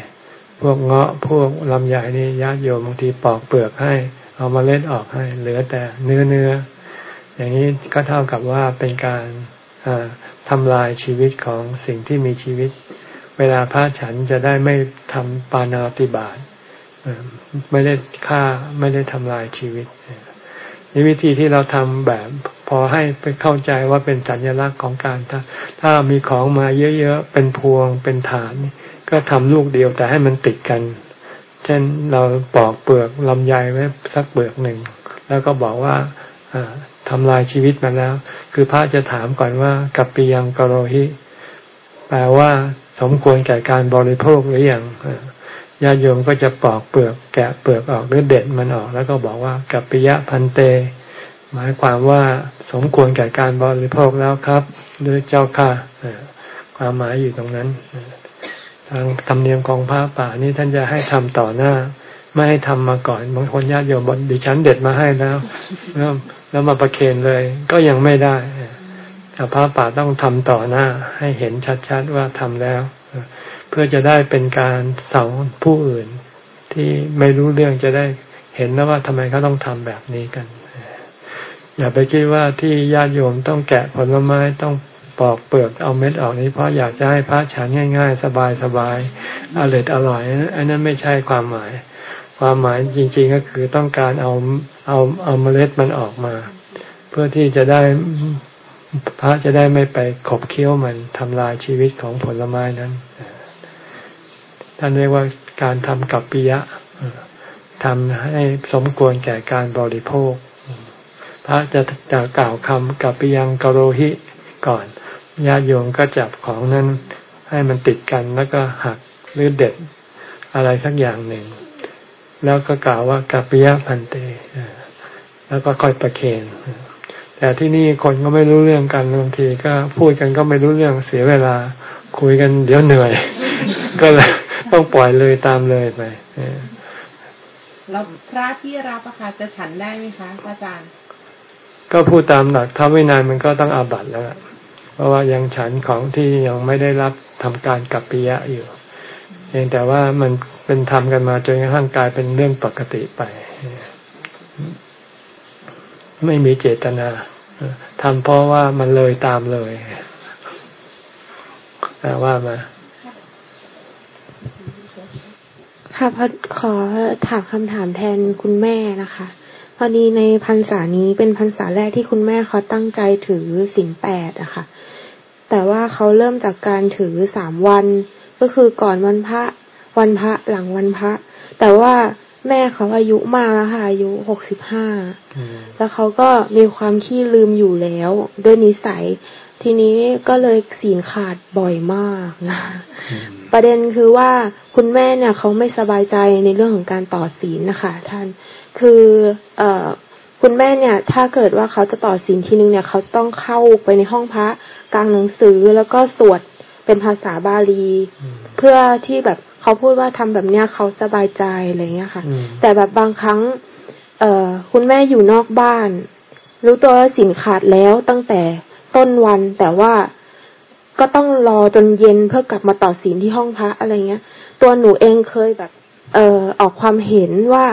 พวกเงาะพวกลำไยนี่ญาติโยมบางทีปอกเปลือกให้ เอามาเล็ดออกให้ เหลือแต่เนื้อเนื้ออย่างนี้ก็เท่ากับว่าเป็นการทำลายชีวิตของสิ่งที่มีชีวิต เวลาพระฉันจะได้ไม่ทำปานาติบาตไม่ได้ฆ่าไม่ได้ทำลายชีวิตนี่วิธีที่เราทำแบบ พอให้ไปเข้าใจว่าเป็นสัญลักษณ์ของการถ้าถ้ามีของมาเยอะๆ เป็นพวงเป็นฐาน ก็ทำลูกเดียวแต่ให้มันติดกัน เช่นเราปอกเปลือกลำไยไว้สักเปลือกหนึ่ง แล้วก็บอกว่าทำลายชีวิตมาแล้ว คือพระจะถามก่อนว่ากัปปิยังกโรหิ แปลว่า สมควรแก่การบริโภคหรืออยังญาติโยมก็จะปอกเปลือกแกะเปลือกออกหรือเด็ดมันออก แล้วก็บอกว่ากัปปิยะพันเต หมายความว่าสมควรแก่การบริโภคแล้วครับ หรือเจ้าค่ะความหมายอยู่ตรงนั้นทางธรรมเนียมของพระป่านี่ท่านจะให้ทำต่อหน้า ไม่ให้ทำมาก่อนบางคนญาติโยมบอกดิฉันเด็ดมาให้แล้วแล้วแล้วมาประเคนเลย ก็ยังไม่ได้ แต่พระป่าต้องทำต่อหน้าให้เห็นชัดๆว่าทำแล้ว เพื่อจะได้เป็นการสอนผู้อื่น ที่ไม่รู้เรื่องจะได้เห็นแล้วว่าทำไมเขาต้องทำแบบนี้กัน อย่าไปคิดว่าที่ญาติโยมต้องแกะผลไม้ต้องปอกเปลือกเอาเม็ดออกนี้เพราะอยากจะให้พระฉันง่าย ๆ สบายๆอร่อยอร่อยอันนั้นไม่ใช่ความหมาย ความหมายจริง ๆก็คือต้องการเอาเอาเอาเมล็ดมันออกมา เพื่อที่จะได้ พระจะได้ไม่ไปขบเคี้ยวมันทำลายชีวิตของผลไม้นั้นท่านเรียกว่าการทำกัปปิยะทำให้สมควรแก่การบริโภค พระจะจะกล่าวคำกัปปิยังกโรหิก่อนญาติโยมก็จับของนั้นให้มันติดกันแล้วก็หักหรือเด็ดอะไรสักอย่างหนึ่ง แล้วก็กล่าวว่ากัปปิยะพันเตแล้วก็ค่อยประเคน แต่ที่นี่คนก็ไม่รู้เรื่องกันบางทีก็พูดกันก็ไม่รู้เรื่องเสียเวลา คุยกันเดี๋ยวเหนื่อย ก็เลยต้องปล่อยเลยตามเลยไปแล้วพระที่รับประคาจะฉันได้ไหมคะอาจารย์ ก็พูดตามหลักถ้าไม่นานมันก็ต้องอาบัตแล้วเพราะว่ายังฉันของที่ยังไม่ได้รับทำการกัปปิยะอยู่เพียงแต่ว่ามันเป็นทำกันมาจนกระทั่งกลายเป็นเรื่องปกติไป ไม่มีเจตนาทำเพราะว่ามันเลยตามเลยว่ามาค่ะพอขอถามคำถามแทนคุณแม่นะคะ พอดีในพรรษานี้เป็นพรรษาแรกที่คุณแม่เขาตั้งใจถือศีลแปดอะค่ะ แต่ว่าเขาเริ่มจากการถือสามวัน ก็คือก่อนวันพระ วันพระหลังวันพระ แต่ว่า แม่เขาอายุมากแล้วค่ะอายุหกสิบห้าแล้วเขาก็มีความขี้ลืมอยู่แล้วด้วยนิสัย ทีนี้ก็เลยศีลขาดบ่อยมากนะประเด็นคือว่าคุณแม่เนี่ยเขาไม่สบายใจในเรื่องของการต่อศีลนะคะ ท่าน คือ เอ่อคุณแม่เนี่ย ถ้าเกิดว่าเขาจะต่อศีลทีนึงเนี่ย เขาจะต้องเข้าไปในห้องพระกลางหนังสือแล้วก็สวดเป็นภาษาบาลี เพื่อที่แบบ เขาพูดว่าทำแบบเนี้ยเขาสบายใจอะไรเงี้ยค่ะ แต่แบบบางครั้ง เอ่อคุณแม่อยู่นอกบ้าน รู้ตัวว่าสินขาดแล้วตั้งแต่ต้นวันแต่ว่าก็ต้องรอจนเย็นเพื่อกลับมาต่อศีลที่ห้องพระอะไรเงี้ย ตัวหนูเองเคยแบบ เอ่อออกความเห็นว่า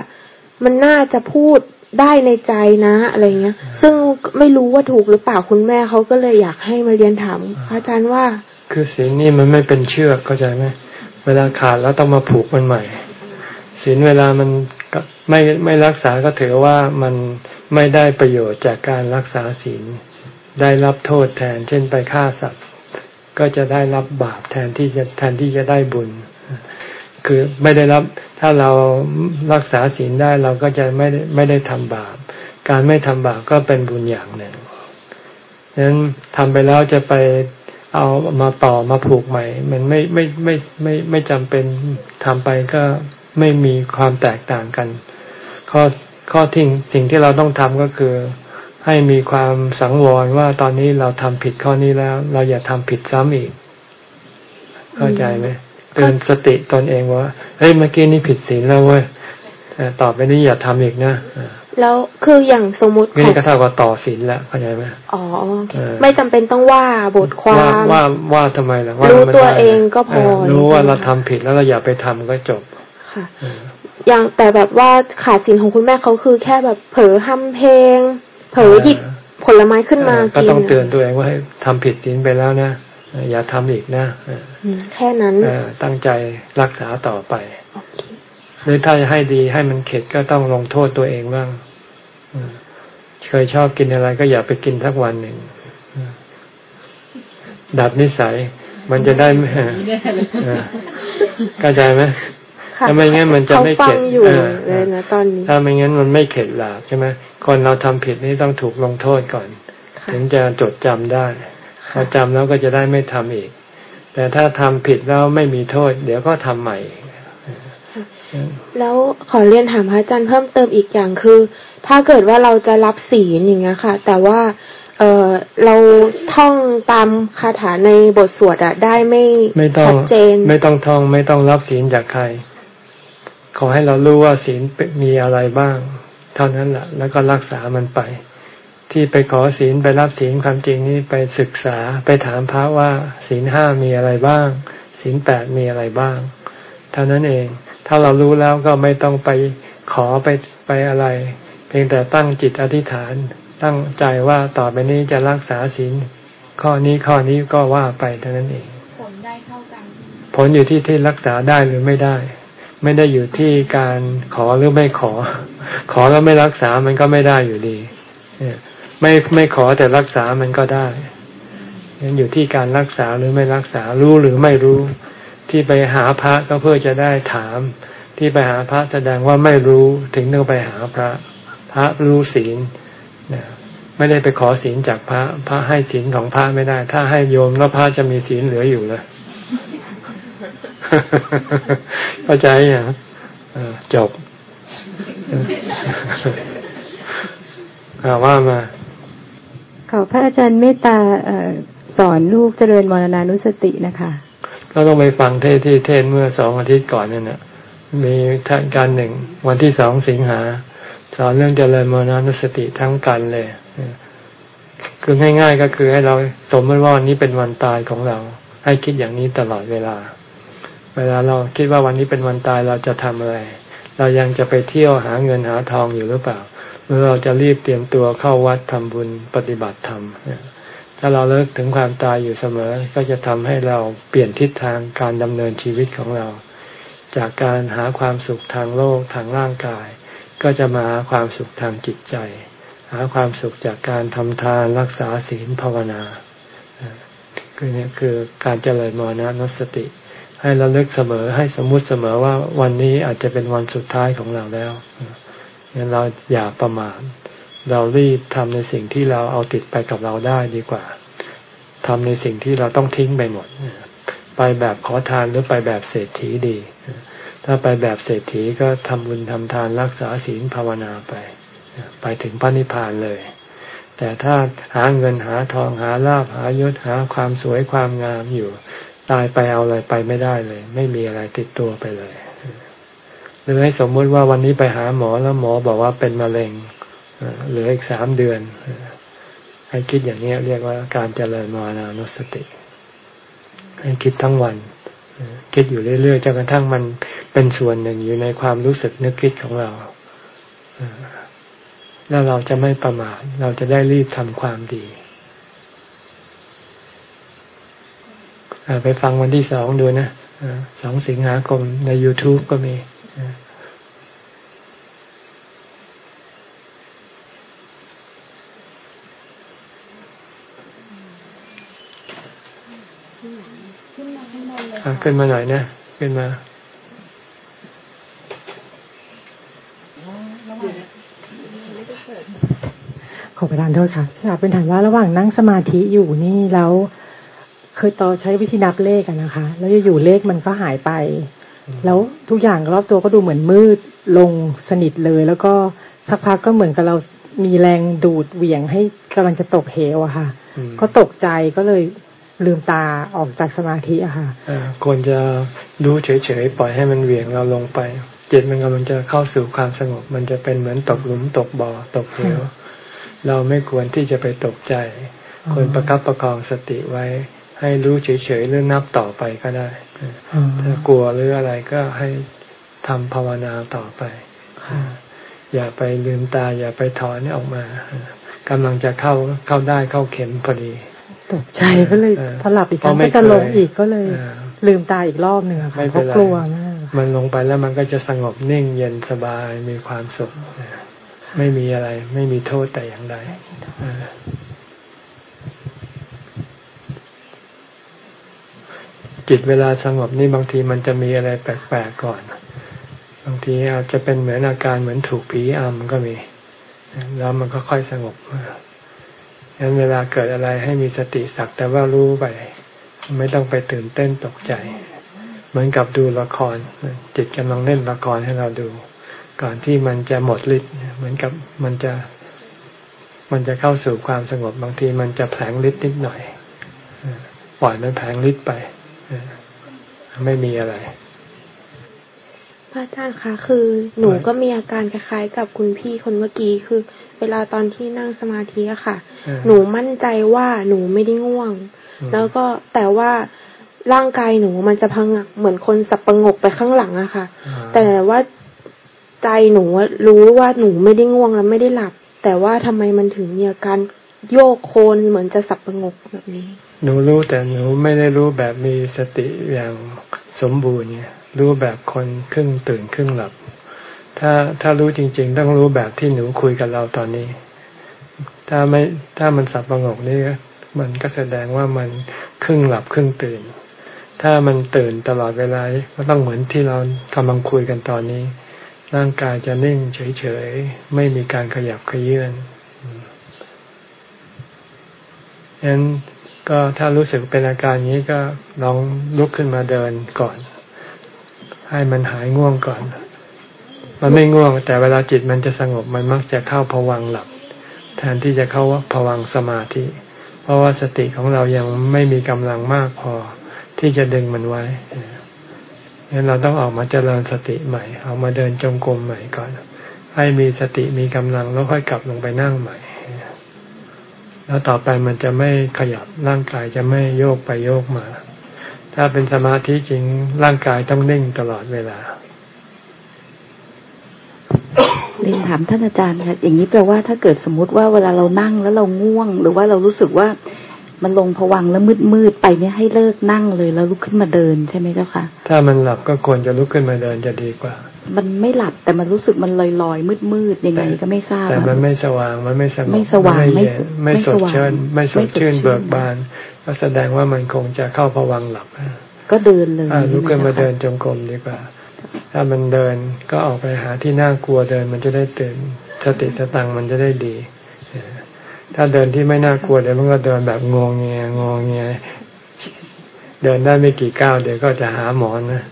มันน่าจะพูดได้ในใจนะอะไรเงี้ย ซึ่งไม่รู้ว่าถูกหรือเปล่าคุณแม่เขาก็เลยอยากให้มาเรียนถามพระอาจารย์ว่า คือศีลนี่มันไม่เป็นเชือกเข้าใจไหม เวลาขาดแล้วต้องมาผูกมันใหม่ศีลเวลามันไม่ไม่รักษาก็ถือว่ามันไม่ได้ประโยชน์จากการรักษาศีลได้รับโทษแทน เช่นไปฆ่าสัตว์ ก็จะได้รับบาปแทนที่จะแทนที่จะได้บุญ คือไม่ได้รับถ้าเรารักษาศีลได้เราก็จะไม่ไม่ได้ทำบาป การไม่ทำบาปก็เป็นบุญอย่างหนึ่งดังนั้นทำไปแล้วจะไป เอามาต่อมาผูกใหม่ มันไม่ไม่ไม่ไม่ไม่จำเป็นทำไปก็ไม่มีความแตกต่างกัน ข้อข้อทิ้งสิ่งที่เราต้องทำก็คือ ให้มีความสังวรว่าตอนนี้เราทำผิดข้อนี้แล้ว เราอย่าทำผิดซ้ำอีก เข้าใจไหมเตือนสติตนเองว่าเฮ้ยเมื่อกี้นี่ผิดศีลแล้วเว้ยต่อไปนี้อย่าทำอีกนะ แล้วคืออย่างสมมุตินี่ก็เท่ากับต่อศีลแล้วเข้าใจไหมอ๋อไม่จำเป็นต้องว่าบทความว่าว่าทำไมล่ะรู้ตัวเองก็พอรู้ว่าเราทำผิดแล้วเราอย่าไปทำก็จบค่ะ อย่างแต่แบบว่าขาดศีลของคุณแม่เขาคือแค่แบบเผลอห้ำเพลง เผลอหยิบผลไม้ขึ้นมากินก็ต้องเตือนตัวเองว่าให้ทำผิดศีลไปแล้วนะอย่าทำอีกนะแค่นั้นตั้งใจรักษาต่อไป หรือถ้าจะให้ดีให้มันเข็ดก็ต้องลงโทษตัวเองบ้างเคยชอบกินอะไรก็อย่าไปกินสักวันหนึ่งดัดนิสัย มันจะได้ไม่เข้าใจไหมถ้าไม่งั้นมันจะไม่เข็ดอยู่เลยนะตอนนี้ถ้าไม่งั้นมันไม่เข็ดหลาบใช่ไหมคนเราทำผิดนี่ต้องถูกลงโทษก่อน ถึงจะจดจำได้พอจำแล้วก็จะได้ไม่ทำอีก แต่ถ้าทำผิดแล้วไม่มีโทษ เดี๋ยวก็ทำใหม่ แล้วขอเรียนถามพระอาจารย์เพิ่มเติมอีกอย่างคือ ถ้าเกิดว่าเราจะรับศีลอย่างเงี้ยค่ะ แต่ว่าเออเราท่องตามคาถาในบทสวดอะได้ไม่ชัดเจน ไม่ต้องท่อง ไม่ต้องรับศีลจากใคร ขอให้เรารู้ว่าศีลมีอะไรบ้าง เท่านั้นแหละแล้วก็รักษามันไป ที่ไปขอศีลไปรับศีลความจริงนี่ไปศึกษาไปถามพระว่าศีลห้ามีอะไรบ้างศีลแปดมีอะไรบ้าง เท่านั้นเอง ถ้าเรารู้แล้วก็ไม่ต้องไปขอไปไปอะไร เพียงแต่ตั้งจิตอธิษฐาน ตั้งใจว่าต่อไปนี้จะรักษาศีลข้อนี้ข้อนี้ก็ว่าไปเท่านั้นเอง ผลได้เท่ากัน ผลอยู่ที่ที่รักษาได้หรือไม่ได้ ไม่ได้อยู่ที่การขอหรือไม่ขอ ขอแล้วไม่รักษามันก็ไม่ได้อยู่ดีไม่ไม่ขอแต่รักษามันก็ได้อยู่ที่การรักษาหรือไม่รักษารู้หรือไม่รู้ ที่ไปหาพระก็เพื่อจะได้ถาม ที่ไปหาพระแสดงว่าไม่รู้ถึงต้องไปหาพระ พระรู้ศีลไม่ได้ไปขอศีลจากพระ พระให้ศีลของพระไม่ได้ ถ้าให้โยมแล้วพระจะมีศีลเหลืออยู่เลยเข้าใจอย่างจบว่ามาขอพระอาจารย์เมตตาสอนลูกเจริญมรณานุสตินะคะ ก็ต้องไปฟังเทศที่เทศเมื่อสองอาทิตย์ก่อนนั่นแหละมีท่านการหนึ่งวันที่สองสิงหาสอนเรื่องเจริญมรณนุสติทั้งกันเลยคือง่ายๆก็คือให้เราสมมติว่าวันนี้เป็นวันตายของเรา ให้คิดอย่างนี้ตลอดเวลา เวลาเราคิดว่าวันนี้เป็นวันตายเราจะทำอะไร เรายังจะไปเที่ยวหาเงินหาทองอยู่หรือเปล่าหรือเราจะรีบเตรียมตัวเข้าวัดทำบุญปฏิบัติธรรม ถ้าเราเลิกถึงความตายอยู่เสมอ ก็จะทำให้เราเปลี่ยนทิศทางการดำเนินชีวิตของเรา จากการหาความสุขทางโลกทางร่างกาย ก็จะมาหาความสุขทางจิตใจ หาความสุขจากการทำทานรักษาศีลภาวนาคือเนี่ยคือการเจริญมรณะนสติ ให้เราเลิกเสมอให้สมมุติเสมอว่าวันนี้อาจจะเป็นวันสุดท้ายของเราแล้วงั้นเราอย่าประมาท เรารีบทำในสิ่งที่เราเอาติดไปกับเราได้ดีกว่าทำในสิ่งที่เราต้องทิ้งไปหมด ไปแบบขอทานหรือไปแบบเศรษฐีดี ถ้าไปแบบเศรษฐีก็ทำบุญทำทานรักษาศีลภาวนาไป ไปถึงพระนิพพานเลย แต่ถ้าหาเงินหาทองหาลาภหายศหาความสวยความงามอยู่ ตายไปเอาอะไรไปไม่ได้เลย ไม่มีอะไรติดตัวไปเลยหรือให้สมมติว่าวันนี้ไปหาหมอแล้วหมอบอกว่าเป็นมะเร็ง เหลืออีกสามเดือน ให้คิดอย่างนี้เรียกว่าการเจริญมรณานุสติ ให้คิดทั้งวันคิดอยู่เรื่อยๆจนกระทั่งมันเป็นส่วนหนึ่งอยู่ในความรู้สึกนึกคิดของเราแล้วเราจะไม่ประมาทเราจะได้รีบทำความดีไปฟังวันที่สองดูนะสองสิงหาคมใน YouTube ก็มี ขึ้นมาหน่อยนะ ขึ้นมาขอประทานโทษค่ะอยากเป็นถามว่าระหว่างนั่งสมาธิอยู่นี่แล้วคือต่อใช้วิธีนับเลขกันนะคะ แล้วอยู่เลขมันก็หายไป แล้วทุกอย่างรอบตัวก็ดูเหมือนมืดลงสนิทเลย แล้วก็สักพักก็เหมือนกับเรามีแรงดูดเหวี่ยงให้กำลังจะตกเหวอะค่ะ ก็ตกใจก็เลย ลืมตาออกจากสมาธิอะค่ะควรจะรู้เฉยๆปล่อยให้มันเหวี่ยงเราลงไป จิตมันกำลังจะเข้าสู่ความสงบ มันจะเป็นเหมือนตกหลุมตกบ่อตกเหวเราไม่ควรที่จะไปตกใจ ควรประคับประคองสติไว้ ให้รู้เฉยๆเรื่องนับต่อไปก็ได้ถ้ากลัวหรืออะไรก็ให้ทำภาวนาต่อไปอย่าไปลืมตาอย่าไปถอนออกมากำลังจะเข้าเข้าได้เข้าเข็มพอดี ตกใจก็เลยพอหลับอีกครั้งก็จะลงอีกก็เลย ลืมตาอีกรอบหนึ่งค่ะเพราะกลัวมากมันลงไปแล้วมันก็จะสงบนิ่งเย็นสบายมีความสุขไม่มีอะไร ไม่มีโทษแต่อย่างใดจิตเวลาสงบนี่บางทีมันจะมีอะไรแปลกๆก่อน บางทีอาจจะเป็นเหมือนอาการเหมือนถูกผีอำก็มี แล้วมันก็ค่อยสงบ งั้นเวลาเกิดอะไรให้มีสติสักแต่ว่ารู้ไป ไม่ต้องไปตื่นเต้นตกใจ เหมือนกับดูละคร จิตกำลังเล่นละครให้เราดู ก่อนที่มันจะหมดฤทธิ์เหมือนกับมันจะ มันจะเข้าสู่ความสงบบางทีมันจะแผลงฤทธิ์นิดหน่อยปล่อยมันแผลงฤทธิ์ไปไม่มีอะไรพระอาจารย์คะคือหนูก็มีอาการคล้ายๆกับคุณพี่คนเมื่อกี้คือ เวลาตอนที่นั่งสมาธิอะค่ะ หนูมั่นใจว่าหนูไม่ได้ง่วง แล้วก็แต่ว่าร่างกายหนูมันจะพังเหมือนคนสับประงกไปข้างหลังอะค่ะ แต่ว่าใจหนูรู้ว่าหนูไม่ได้ง่วงแล้วไม่ได้หลับ แต่ว่าทำไมมันถึงมีอาการโยกโคนเหมือนจะสับประงกแบบนี้ หนูรู้แต่หนูไม่ได้รู้แบบมีสติอย่างสมบูรณ์เนี่ยรู้แบบคนครึ่งตื่นครึ่งหลับ ถ้าถ้ารู้จริง ๆ ต้องรู้แบบที่หนูคุยกับเราตอนนี้ ถ้าไม่ถ้ามันสับประงกนี่มันก็แสดงว่ามันครึ่งหลับครึ่งตื่น ถ้ามันตื่นตลอดเวลา ก็ต้องเหมือนที่เรากำลังคุยกันตอนนี้ ร่างกายจะนิ่งเฉยๆ ไม่มีการขยับขยื่นฉะนั้นก็ถ้ารู้สึกเป็นอาการนี้ก็ลองลุกขึ้นมาเดินก่อน ให้มันหายง่วงก่อน มันไม่ง่วง แต่เวลาจิตมันจะสงบมันมักจะเข้าผวังหลับ แทนที่จะเข้าผวังสมาธิ เพราะว่าสติของเรายังไม่มีกำลังมากพอที่จะดึงมันไว้งั้นเราต้องออกมาเจริญสติใหม่ออกมาเดินจงกรมใหม่ก่อน ให้มีสติมีกำลังแล้วค่อยกลับลงไปนั่งใหม่แล้วต่อไปมันจะไม่ขยับร่างกายจะไม่โยกไปโยกมา ถ้าเป็นสมาธิจริงร่างกายต้องนิ่งตลอดเวลา เรียนถามท่านอาจารย์ค่ะอย่างนี้แปลว่าถ้าเกิดสมมุติว่าเวลาเรานั่งแล้วเราง่วง หรือว่าเรารู้สึกว่ามันลงผวังแล้วมืดมืดไปเนี่ยให้เลิกนั่งเลยแล้วลุกขึ้นมาเดินใช่ไหมเจ้าค่ะถ้ามันหลับก็ควรจะลุกขึ้นมาเดินจะดีกว่า มันไม่หลับแต่มันรู้สึกมันลอยลอยมืดมืดยังไงก็ไม่ทราบแต่มันไม่สว่างมันไม่สงบไม่สว่างไม่ไม่สดชื่นไม่สดชื่นเบิกบานก็แสดงว่ามันคงจะเข้าผวังหลับก็เดินเลยลุกขึ้นมาเดินจงกรมดีกว่า ถ้ามันเดินก็ออกไปหาที่น่ากลัวเดิน มันจะได้ตื่นสติสตังมันจะได้ดี ถ้าเดินที่ไม่น่ากลัวเดี๋ยวมันก็เดินแบบงงเงียงงเงียเดินได้ไม่กี่ก้าวเดี๋ยวก็จะหาหมอนนะ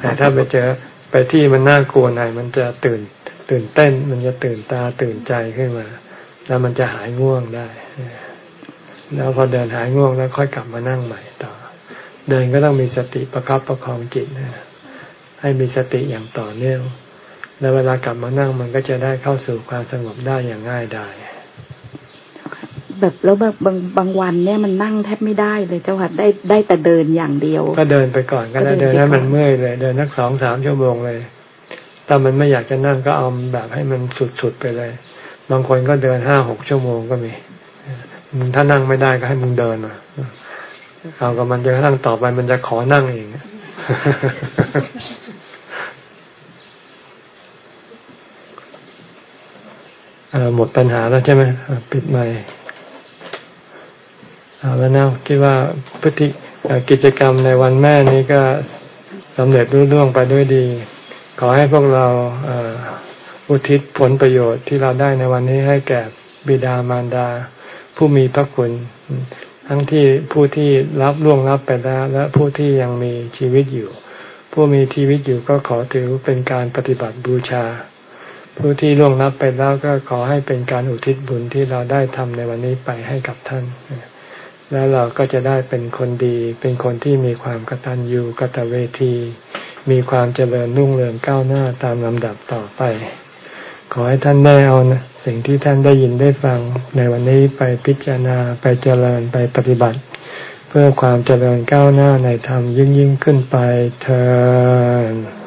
แต่ถ้าไปเจอไปที่มันน่ากลัวหน่อยมันจะตื่น ตื่นเต้น มันจะตื่นตาตื่นใจขึ้นมา แล้วมันจะหายง่วงได้ แล้วพอเดินหายง่วงแล้วค่อยกลับมานั่งใหม่ต่อ เดินก็ต้องมีสติประคับประคองจิตนะให้มีสติอย่างต่อเนื่องแล้วเวลากลับมานั่งมันก็จะได้เข้าสู่ความสงบได้อย่างง่ายดายแบบแล้วแบบบางบางวันเนี่ยมันนั่งแทบไม่ได้เลยเจ้าค่ะได้ได้แต่เดินอย่างเดียว ก็เดินไปก่อนก็ได้เดินแล้วมันเมื่อยเลย เดินนักสองสามชั่วโมงเลยถ้ามันไม่อยากจะนั่งก็เอาแบบให้มันสุดๆไปเลย บางคนก็เดินห้าหกชั่วโมงก็มีมึงถ้านั่งไม่ได้ก็ให้มึงเดินมา เอากับมันจะนั่งต่อไปมันจะขอนั่งเองหมดปัญหาแล้วใช่ไหมปิดใหม่เอาแล้วนะคิดว่าพฤติกิจกรรมในวันแม่นี้ก็สำเร็จรุ่ร่วงไปด้วยดี ขอให้พวกเราอุทิศผลประโยชน์ที่เราได้ในวันนี้ให้แก่บิดามารดา ผู้มีพระคุณ ทั้งที่ผู้ที่รับล่วงรับไปแล้ว และผู้ที่ยังมีชีวิตอยู่ ผู้มีชีวิตอยู่ก็ขอถือเป็นการปฏิบัติบูชา ผู้ที่ล่วงลับไปแล้วก็ขอให้เป็นการอุทิศบุญที่เราได้ทำในวันนี้ไปให้กับท่าน แล้วเราก็จะได้เป็นคนดี เป็นคนที่มีความกตัญญูกตเวที มีความเจริญรุ่งเรืองก้าวหน้าตามลำดับต่อไป ขอให้ท่านได้เอานะ สิ่งที่ท่านได้ยินได้ฟังในวันนี้ไปพิจารณาไปเจริญไปปฏิบัติ เพื่อความเจริญก้าวหน้าในธรรมยิ่งยิ่งขึ้นไปเธอ